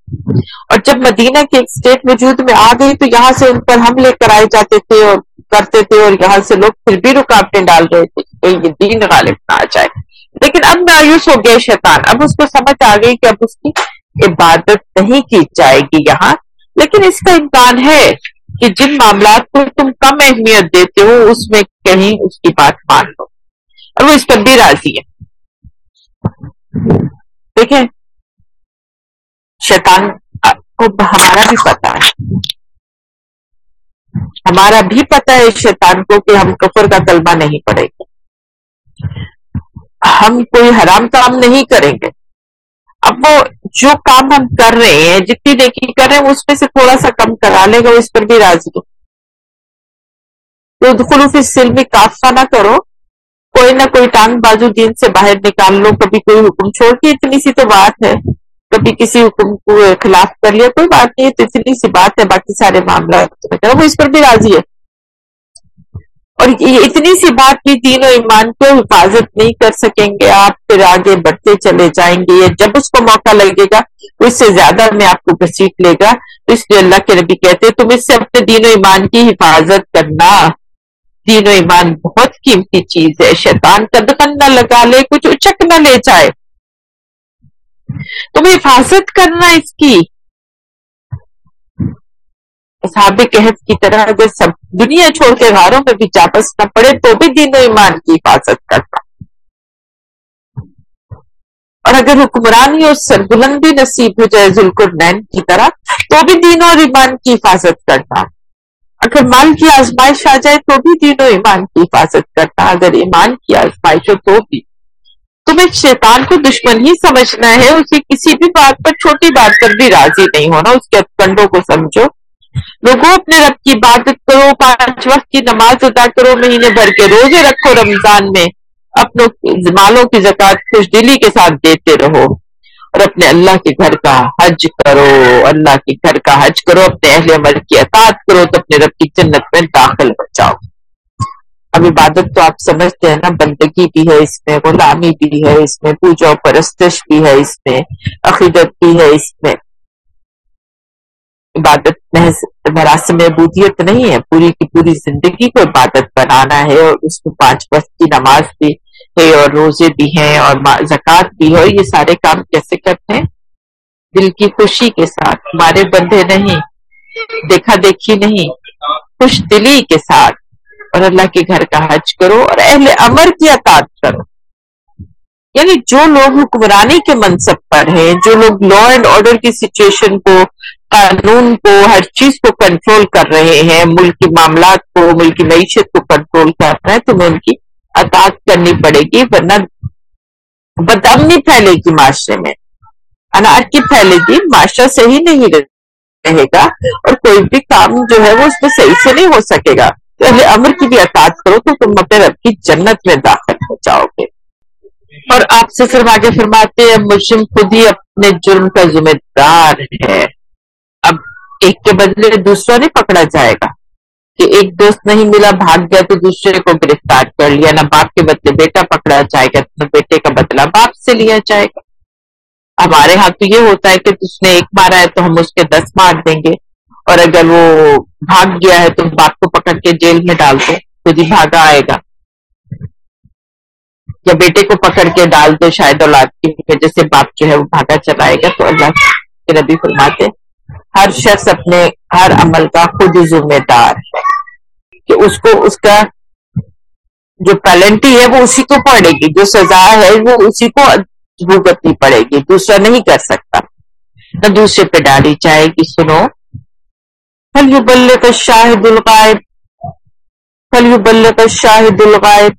اور جب مدینہ کے ایک اسٹیٹ وجود میں آ گئی تو یہاں سے ان پر حملے کرائے جاتے تھے اور کرتے تھے اور یہاں سے لوگ پھر بھی رکاوٹیں ڈال رہے تھے کہ یہ دین غالب نہ آ جائے۔ لیکن اب مایوس ہو گئے شیطان۔ اب اس کو سمجھ آ گئی کہ اب اس کی عبادت نہیں کی جائے گی یہاں۔ لیکن اس کا امکان ہے کہ جن معاملات کو تم کم اہمیت دیتے ہو، اس میں کہیں اس کی بات مان لو۔ اور وہ اس پر بھی راضی ہے۔ دیکھیں، شیطان کو ہمارا بھی پتا ہے۔ ہمارا بھی پتا ہے شیطان کو کہ ہم کفر کا کلمہ نہیں پڑے گے۔ ہم کوئی حرام کام نہیں کریں گے۔ اب وہ جو کام ہم کر رہے ہیں، جتنی دیکھی کر رہے ہیں، اس میں سے تھوڑا سا کم کرا لے گا اس پر بھی راضی ہو تو خلوف سل میں کافا نہ کرو۔ کوئی نہ کوئی ٹانگ بازو دین سے باہر نکال لو، کبھی کوئی حکم چھوڑ کے اتنی سی تو بات ہے۔ کبھی کسی حکم کو خلاف کر لیا، کوئی بات نہیں تو اتنی سی بات ہے، باقی سارے معاملات وہ اس پر بھی راضی ہے۔ اور اتنی سی بات بھی دین و ایمان کو حفاظت نہیں کر سکیں گے، آپ پھر آگے بڑھتے چلے جائیں گے۔ جب اس کو موقع لگے گا اس سے زیادہ میں آپ کو گھسیٹ لے گا۔ اس لیے اللہ کے نبی کہتے تم اس سے اپنے دین و ایمان کی حفاظت کرنا۔ دین و ایمان بہت قیمتی چیز ہے۔ شیطان کا دکن نہ لگا لے، کچھ اچک نہ لے جائے۔ تمہیں حفاظت کرنا اس کی۔ صحاب کہت کی طرح اگر سب دنیا چھوڑ کے گھروں میں بھی چاپس نہ پڑے، تو بھی دین و ایمان کی حفاظت کرنا۔ اور اگر حکمرانی اور سربلندی نصیب ہو جائے ذوالقر نین کی طرح، تو بھی دین اور ایمان کی حفاظت کرنا۔ اگر مال کی آزمائش آ جائے تو بھی دین و ایمان کی حفاظت کرتا اگر ایمان کی آزمائش ہو تو بھی۔ تمہیں شیطان کو دشمن ہی سمجھنا ہے۔ اسے کسی بھی بات پر چھوٹی بات پر بھی راضی نہیں ہونا۔ اس کے کنڈوں کو سمجھو۔ لوگوں، اپنے رب کی عبادت کرو۔ پانچ وقت کی نماز ادا کرو۔ مہینے بھر کے روزے رکھو۔ رمضان میں اپنوں مالوں کی زکات خوش دلی کے ساتھ دیتے رہو۔ اور اپنے اللہ کے گھر کا حج کرو، اللہ کے گھر کا حج کرو، اپنے اہل عمل کی اطاعت کرو تو اپنے رب کی جنت میں داخل ہو جاؤ۔ اب عبادت تو آپ سمجھتے ہیں نا، بندگی بھی ہے اس میں، غلامی بھی ہے اس میں، پوجا و پرستش بھی ہے اس میں، عقیدت بھی ہے اس میں۔ عبادت محض مراسم عبودیت نہیں ہے، پوری کی پوری زندگی کو عبادت بنانا ہے اور اس میں پانچ وقت کی نماز بھی ہے اور روزے بھی ہیں اور زکوٰۃ بھی ہے اور یہ سارے کام کیسے کرتے ہیں؟ دل کی خوشی کے ساتھ، ہمارے بندے نہیں، دیکھا دیکھی نہیں، خوش دلی کے ساتھ۔ اور اللہ کے گھر کا حج کرو اور اہل امر کی اطاعت کرو۔ یعنی جو لوگ حکمرانی کے منصب پر ہیں، جو لوگ لا اینڈ آرڈر کی سچویشن کو، قانون کو، ہر چیز کو کنٹرول کر رہے ہیں، ملک کی معاملات کو، ملک کی معیشت کو کنٹرول کر رہے ہیں تمہیں ان کی اطاعت کرنی پڑے گی، ورنہ بدامنی پھیلے گی معاشرے میں۔ انارکی پھیلے گی، معاشرہ صحیح نہیں رہے گا اور کوئی بھی کام جو ہے وہ اس میں صحیح سے نہیں ہو سکے گا۔ پہلے امر کی بھی اطاعت کرو تو تم اپنے رب کی جنت میں داخل ہو جاؤ گے۔ اور آپ سے پھر آگے فرماتے ہیں، مجرم خود ہی اپنے جرم کا ذمہ دار ہے۔ اب ایک کے بدلے دوسرا نہیں پکڑا جائے گا۔ کہ ایک دوست نہیں ملا، بھاگ گیا تو دوسرے کو گرفتار کر لیا، نہ باپ کے بدلے بیٹا پکڑا جائے گا، نہ بیٹے کا بدلہ باپ سے لیا جائے گا۔ ہمارے ہاں تو یہ ہوتا ہے کہ اس نے ایک مارا ہے تو ہم اس کے دس مار دیں گے۔ اور اگر وہ بھاگ گیا ہے تو باپ کو پکڑ کے جیل میں ڈال دو خود ہی جی بھاگا آئے گا۔ یا بیٹے کو پکڑ کے ڈال دو شاید اولاد کی وجہ سے باپ جو ہے وہ بھاگا چلائے گا۔ تو اللہ کے نبی فرماتے ہر شخص اپنے، ہر عمل کا خود ذمہ دار ہے۔ کہ اس کو اس کا جو پیلنٹی ہے وہ اسی کو پڑے گی، جو سزا ہے وہ اسی کو بھگتنی پڑے گی، دوسرا نہیں کر سکتا۔ نہ دوسرے پہ ڈالی جائے گی، سنو۔ پھل بلے کا شاہد الغائب؟ پھل بلے کا شاہد الغائب؟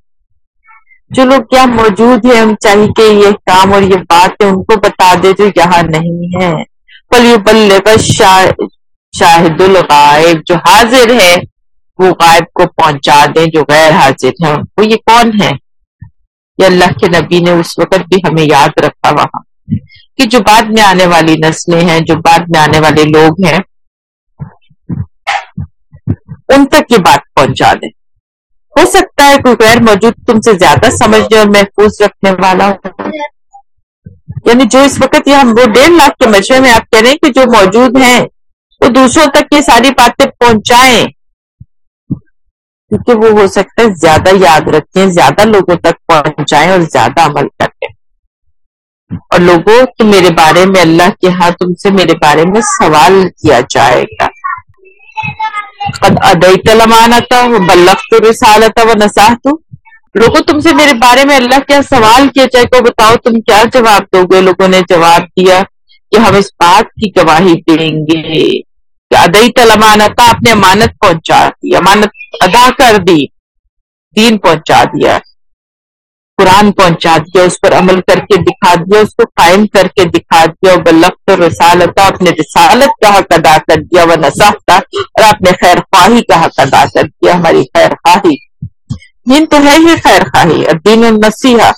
جو لوگ کیا موجود ہے ہم چاہیے کہ یہ کام اور یہ بات ان کو بتا دے جو یہاں نہیں ہے پلی بلے کا شاہد الغائب؟ جو حاضر ہے وہ غائب کو پہنچا دے جو غیر حاضر ہے وہ یہ کون ہے یہ اللہ کے نبی نے اس وقت بھی ہمیں یاد رکھا وہاں کہ جو بعد میں آنے والی نسلیں ہیں، جو بعد میں آنے والے لوگ ہیں، ان تک یہ بات پہنچا دیں۔ ہو سکتا ہے کوئی غیر موجود تم سے زیادہ سمجھنے اور محفوظ رکھنے والا ہو۔ یعنی جو اس وقت یہ ہم وہ ڈیڑھ لاکھ کے مشورے میں آپ کہہ رہے ہیں کہ جو موجود ہیں، وہ دوسروں تک یہ ساری باتیں پہنچائیں۔ کیونکہ وہ ہو سکتا ہے زیادہ یاد رکھیں، زیادہ لوگوں تک پہنچائیں اور زیادہ عمل کریں۔ اور لوگوں تو میرے بارے میں اللہ کے ہاں تم سے میرے بارے میں سوال کیا جائے گا۔ قد ادیت لمانتا بلغت رسالتا و نساہتو لوگوں، تم سے میرے بارے میں اللہ کیا ہاں سوال کیا چاہے کو بتاؤ، تم کیا جواب دو گے؟ لوگوں نے جواب دیا کہ ہم اس بات کی گواہی دیں گے۔ کہ ادیت لمانتا اپنے امانت پہنچا دی۔ امانت ادا کر دی، دین پہنچا دیا، قرآن پہنچا دیا، اس پر عمل کر کے دکھا دیا، اس کو قائم کر کے دکھا دیا بلخت رسالتا اپنے رسالت کا حق ادا کر دیا، وہ نساختا اور اپنے خیر خواہی کا حق ادا کر دیا، ہماری خیر خواہی۔ دین تو ہے ہی خیر خواہی اور دین النسیحہ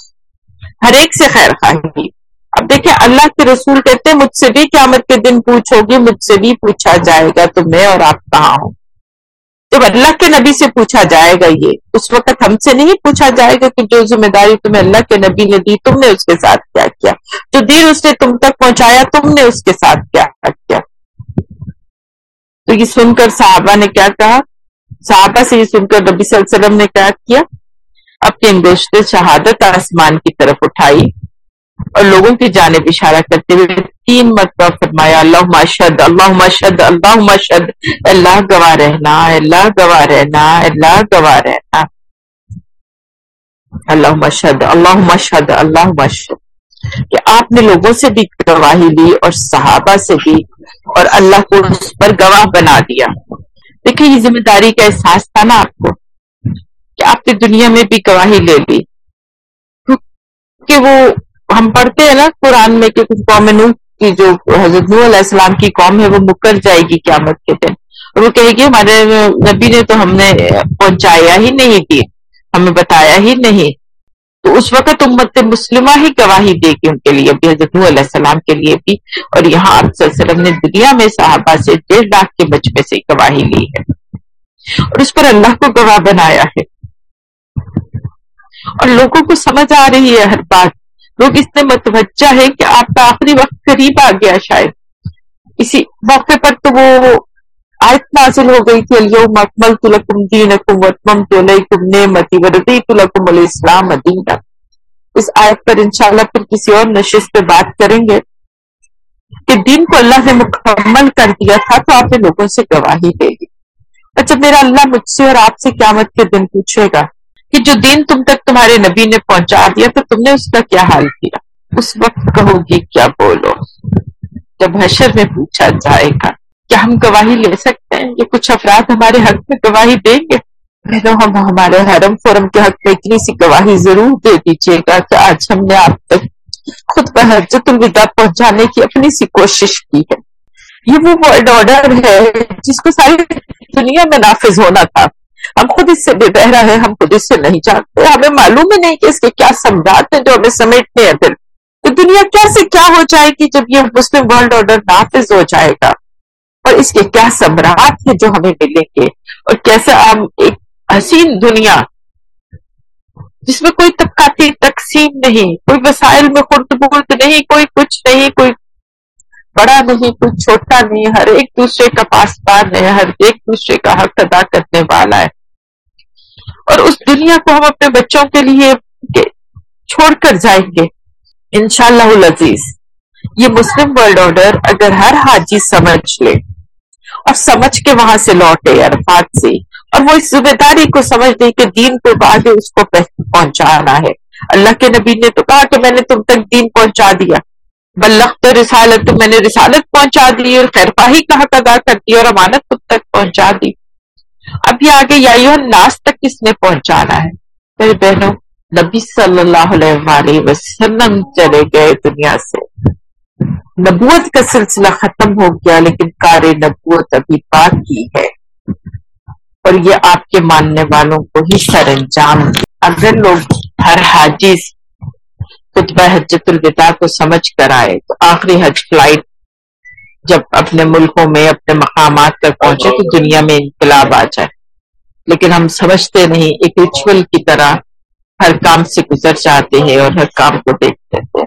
ہر ایک سے خیر خواہی۔ اب دیکھیں، اللہ کے رسول کہتے ہیں، مجھ سے بھی قیامت کے دن پوچھو گی، مجھ سے بھی پوچھا جائے گا، تو میں اور آپ کہاں ہوں؟ جب اللہ کے نبی سے پوچھا جائے گا یہ، اس وقت ہم سے نہیں پوچھا جائے گا کہ جو ذمہ داری تمہیں اللہ کے نبی نے دی، تم نے اس کے ساتھ کیا کیا؟ جو دین اس نے تم تک پہنچایا، تم نے اس کے ساتھ کیا کیا؟ تو یہ سن کر صحابہ نے کیا کہا؟ صحابہ سے یہ سن کر نبی صلی اللہ علیہ وسلم نے کیا کیا؟ اپنی انگوشت شہادت آسمان کی طرف اٹھائی۔ اور لوگوں کی جانب اشارہ کرتے ہوئے تین مرتبہ فرمایا اللہ مشد اللہ مشد اللہ مشد اللہ گواہ رہنا اللہ گواہ رہنا اللہ گواہ رہنا۔ اللہ مشد اللہ مشد اللہ مشد کہ آپ نے لوگوں سے بھی گواہی لی اور صحابہ سے بھی اور اللہ کو اس پر گواہ بنا دیا۔ دیکھیں، یہ ذمہ داری کا احساس تھا نا آپ کو کہ آپ نے دنیا میں بھی گواہی لے لی۔ کہ وہ ہم پڑھتے ہیں نا قرآن میں کہ کچھ قوم نوح کی جو حضرت نوح علیہ السلام کی قوم ہے وہ مکر جائے گی قیامت کے دن۔ اور وہ کہے گی ہمارے نبی نے تو ہم نے پہنچایا ہی نہیں دی ہمیں بتایا ہی نہیں۔ تو اس وقت امت مسلمہ ہی گواہی دے گی ان کے لیے بھی، حضرت نوح علیہ السلام کے لیے بھی۔ اور یہاں آپ صلی اللہ علیہ وسلم نے دنیا میں صحابہ سے ڈیڑھ لاکھ کے بچپے سے گواہی لی ہے۔ اور اس پر اللہ کو گواہ بنایا ہے۔ اور لوگوں کو سمجھ آ رہی ہے ہر بات۔ لوگ اس سے متوجہ ہے کہ آپ کا آخری وقت قریب آ گیا شاید۔ اسی موقع پر تو وہ آیت نازل ہو گئی تھی، اليوم اکملت لکم دینکم واتممت علیکم نعمتی ورضیت لکم الاسلام دینا۔ اس آیت پر انشاءاللہ پھر کسی اور نشست پہ بات کریں گے کہ دین کو اللہ نے مکمل کر دیا تھا تو آپ نے لوگوں سے گواہی دے دی۔ اور جب میرا اللہ مجھ سے اور آپ سے قیامت کے دن پوچھے گا کہ جو دین تم تک تمہارے نبی نے پہنچا دیا، تو تم نے اس کا کیا حال کیا؟ اس وقت کہو گی کیا بولو؟ جب حشر میں پوچھا جائے گا، کیا ہم گواہی لے سکتے ہیں؟ یہ کچھ افراد ہمارے حق میں گواہی دیں گے؟ ہم ہمارے حرم فورم کے حق میں اتنی سی گواہی ضرور دے دیجیے گا کہ آج ہم نے آپ تک خود کا حرجت الوداع پہنچانے کی اپنی سی کوشش کی ہے۔ یہ وہ ورڈ آرڈر ہے جس کو ساری دنیا میں نافذ ہونا تھا۔ ہم خود اس سے بے بہرا ہے ہم خود اس سے نہیں جانتے۔ ہمیں معلوم ہی نہیں کہ اس کے کیا سمجھات ہیں جو ہمیں سمیٹنے ہیں پھر۔ تو دنیا کیسے کیا ہو جائے گی جب یہ مسلم ورلڈ آرڈر نافذ ہو جائے گا؟ اور اس کے کیا سمراٹ ہیں جو ہمیں ملیں گے؟ اور کیسے ہم ایک حسین دنیا، جس میں کوئی طبقاتی تقسیم نہیں، کوئی وسائل میں خرد برد نہیں، کوئی کچھ نہیں، کوئی بڑا نہیں، کوئی چھوٹا نہیں، ہر ایک دوسرے کا پاسبان ہے، ہر ایک دوسرے کا حق ادا کرنے والا ہے۔ اور اس دنیا کو ہم اپنے بچوں کے لیے چھوڑ کر جائیں گے۔ انشاءاللہ العزیز، یہ مسلم ورلڈ آرڈر اگر ہر حاجی سمجھ لے اور سمجھ کے وہاں سے لوٹے عرفات سے، اور وہ اس ذمہ داری کو سمجھ دے کہ دین کو بعد اس کو پہنچانا ہے۔ اللہ کے نبی نے تو کہا کہ میں نے تم تک دین پہنچا دیا۔ بلخت رسالت تو میں نے رسالت پہنچا دی اور خیرپاہی کا حق ادا کر دی اور امانت تم تک پہنچا دی۔ اب یہ آگے یا ناس تک کس نے پہنچانا ہے؟ میرے بہنوں، نبی صلی اللہ علیہ وسلم چلے گئے دنیا سے۔ نبوت کا سلسلہ ختم ہو گیا، لیکن کار نبوت ابھی باقی ہے۔ اور یہ آپ کے ماننے والوں کو ہی سر انجام اگر لوگ ہر حاجی خطبہ حجت الوداع کو سمجھ کر آئے تو آخری حج فلائٹ جب اپنے ملکوں میں، اپنے مقامات تک پہنچے تو دنیا میں انقلاب آ جائے۔ لیکن ہم سمجھتے نہیں، ایک ریچول کی طرح ہر کام سے گزر جاتے ہیں اور ہر کام کو دیکھتے ہیں۔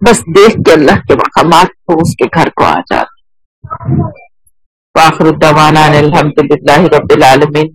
بس دیکھ کے اللہ کے مقامات کو اس کے گھر کو آ جاتے الحمد للہ رب العالمین۔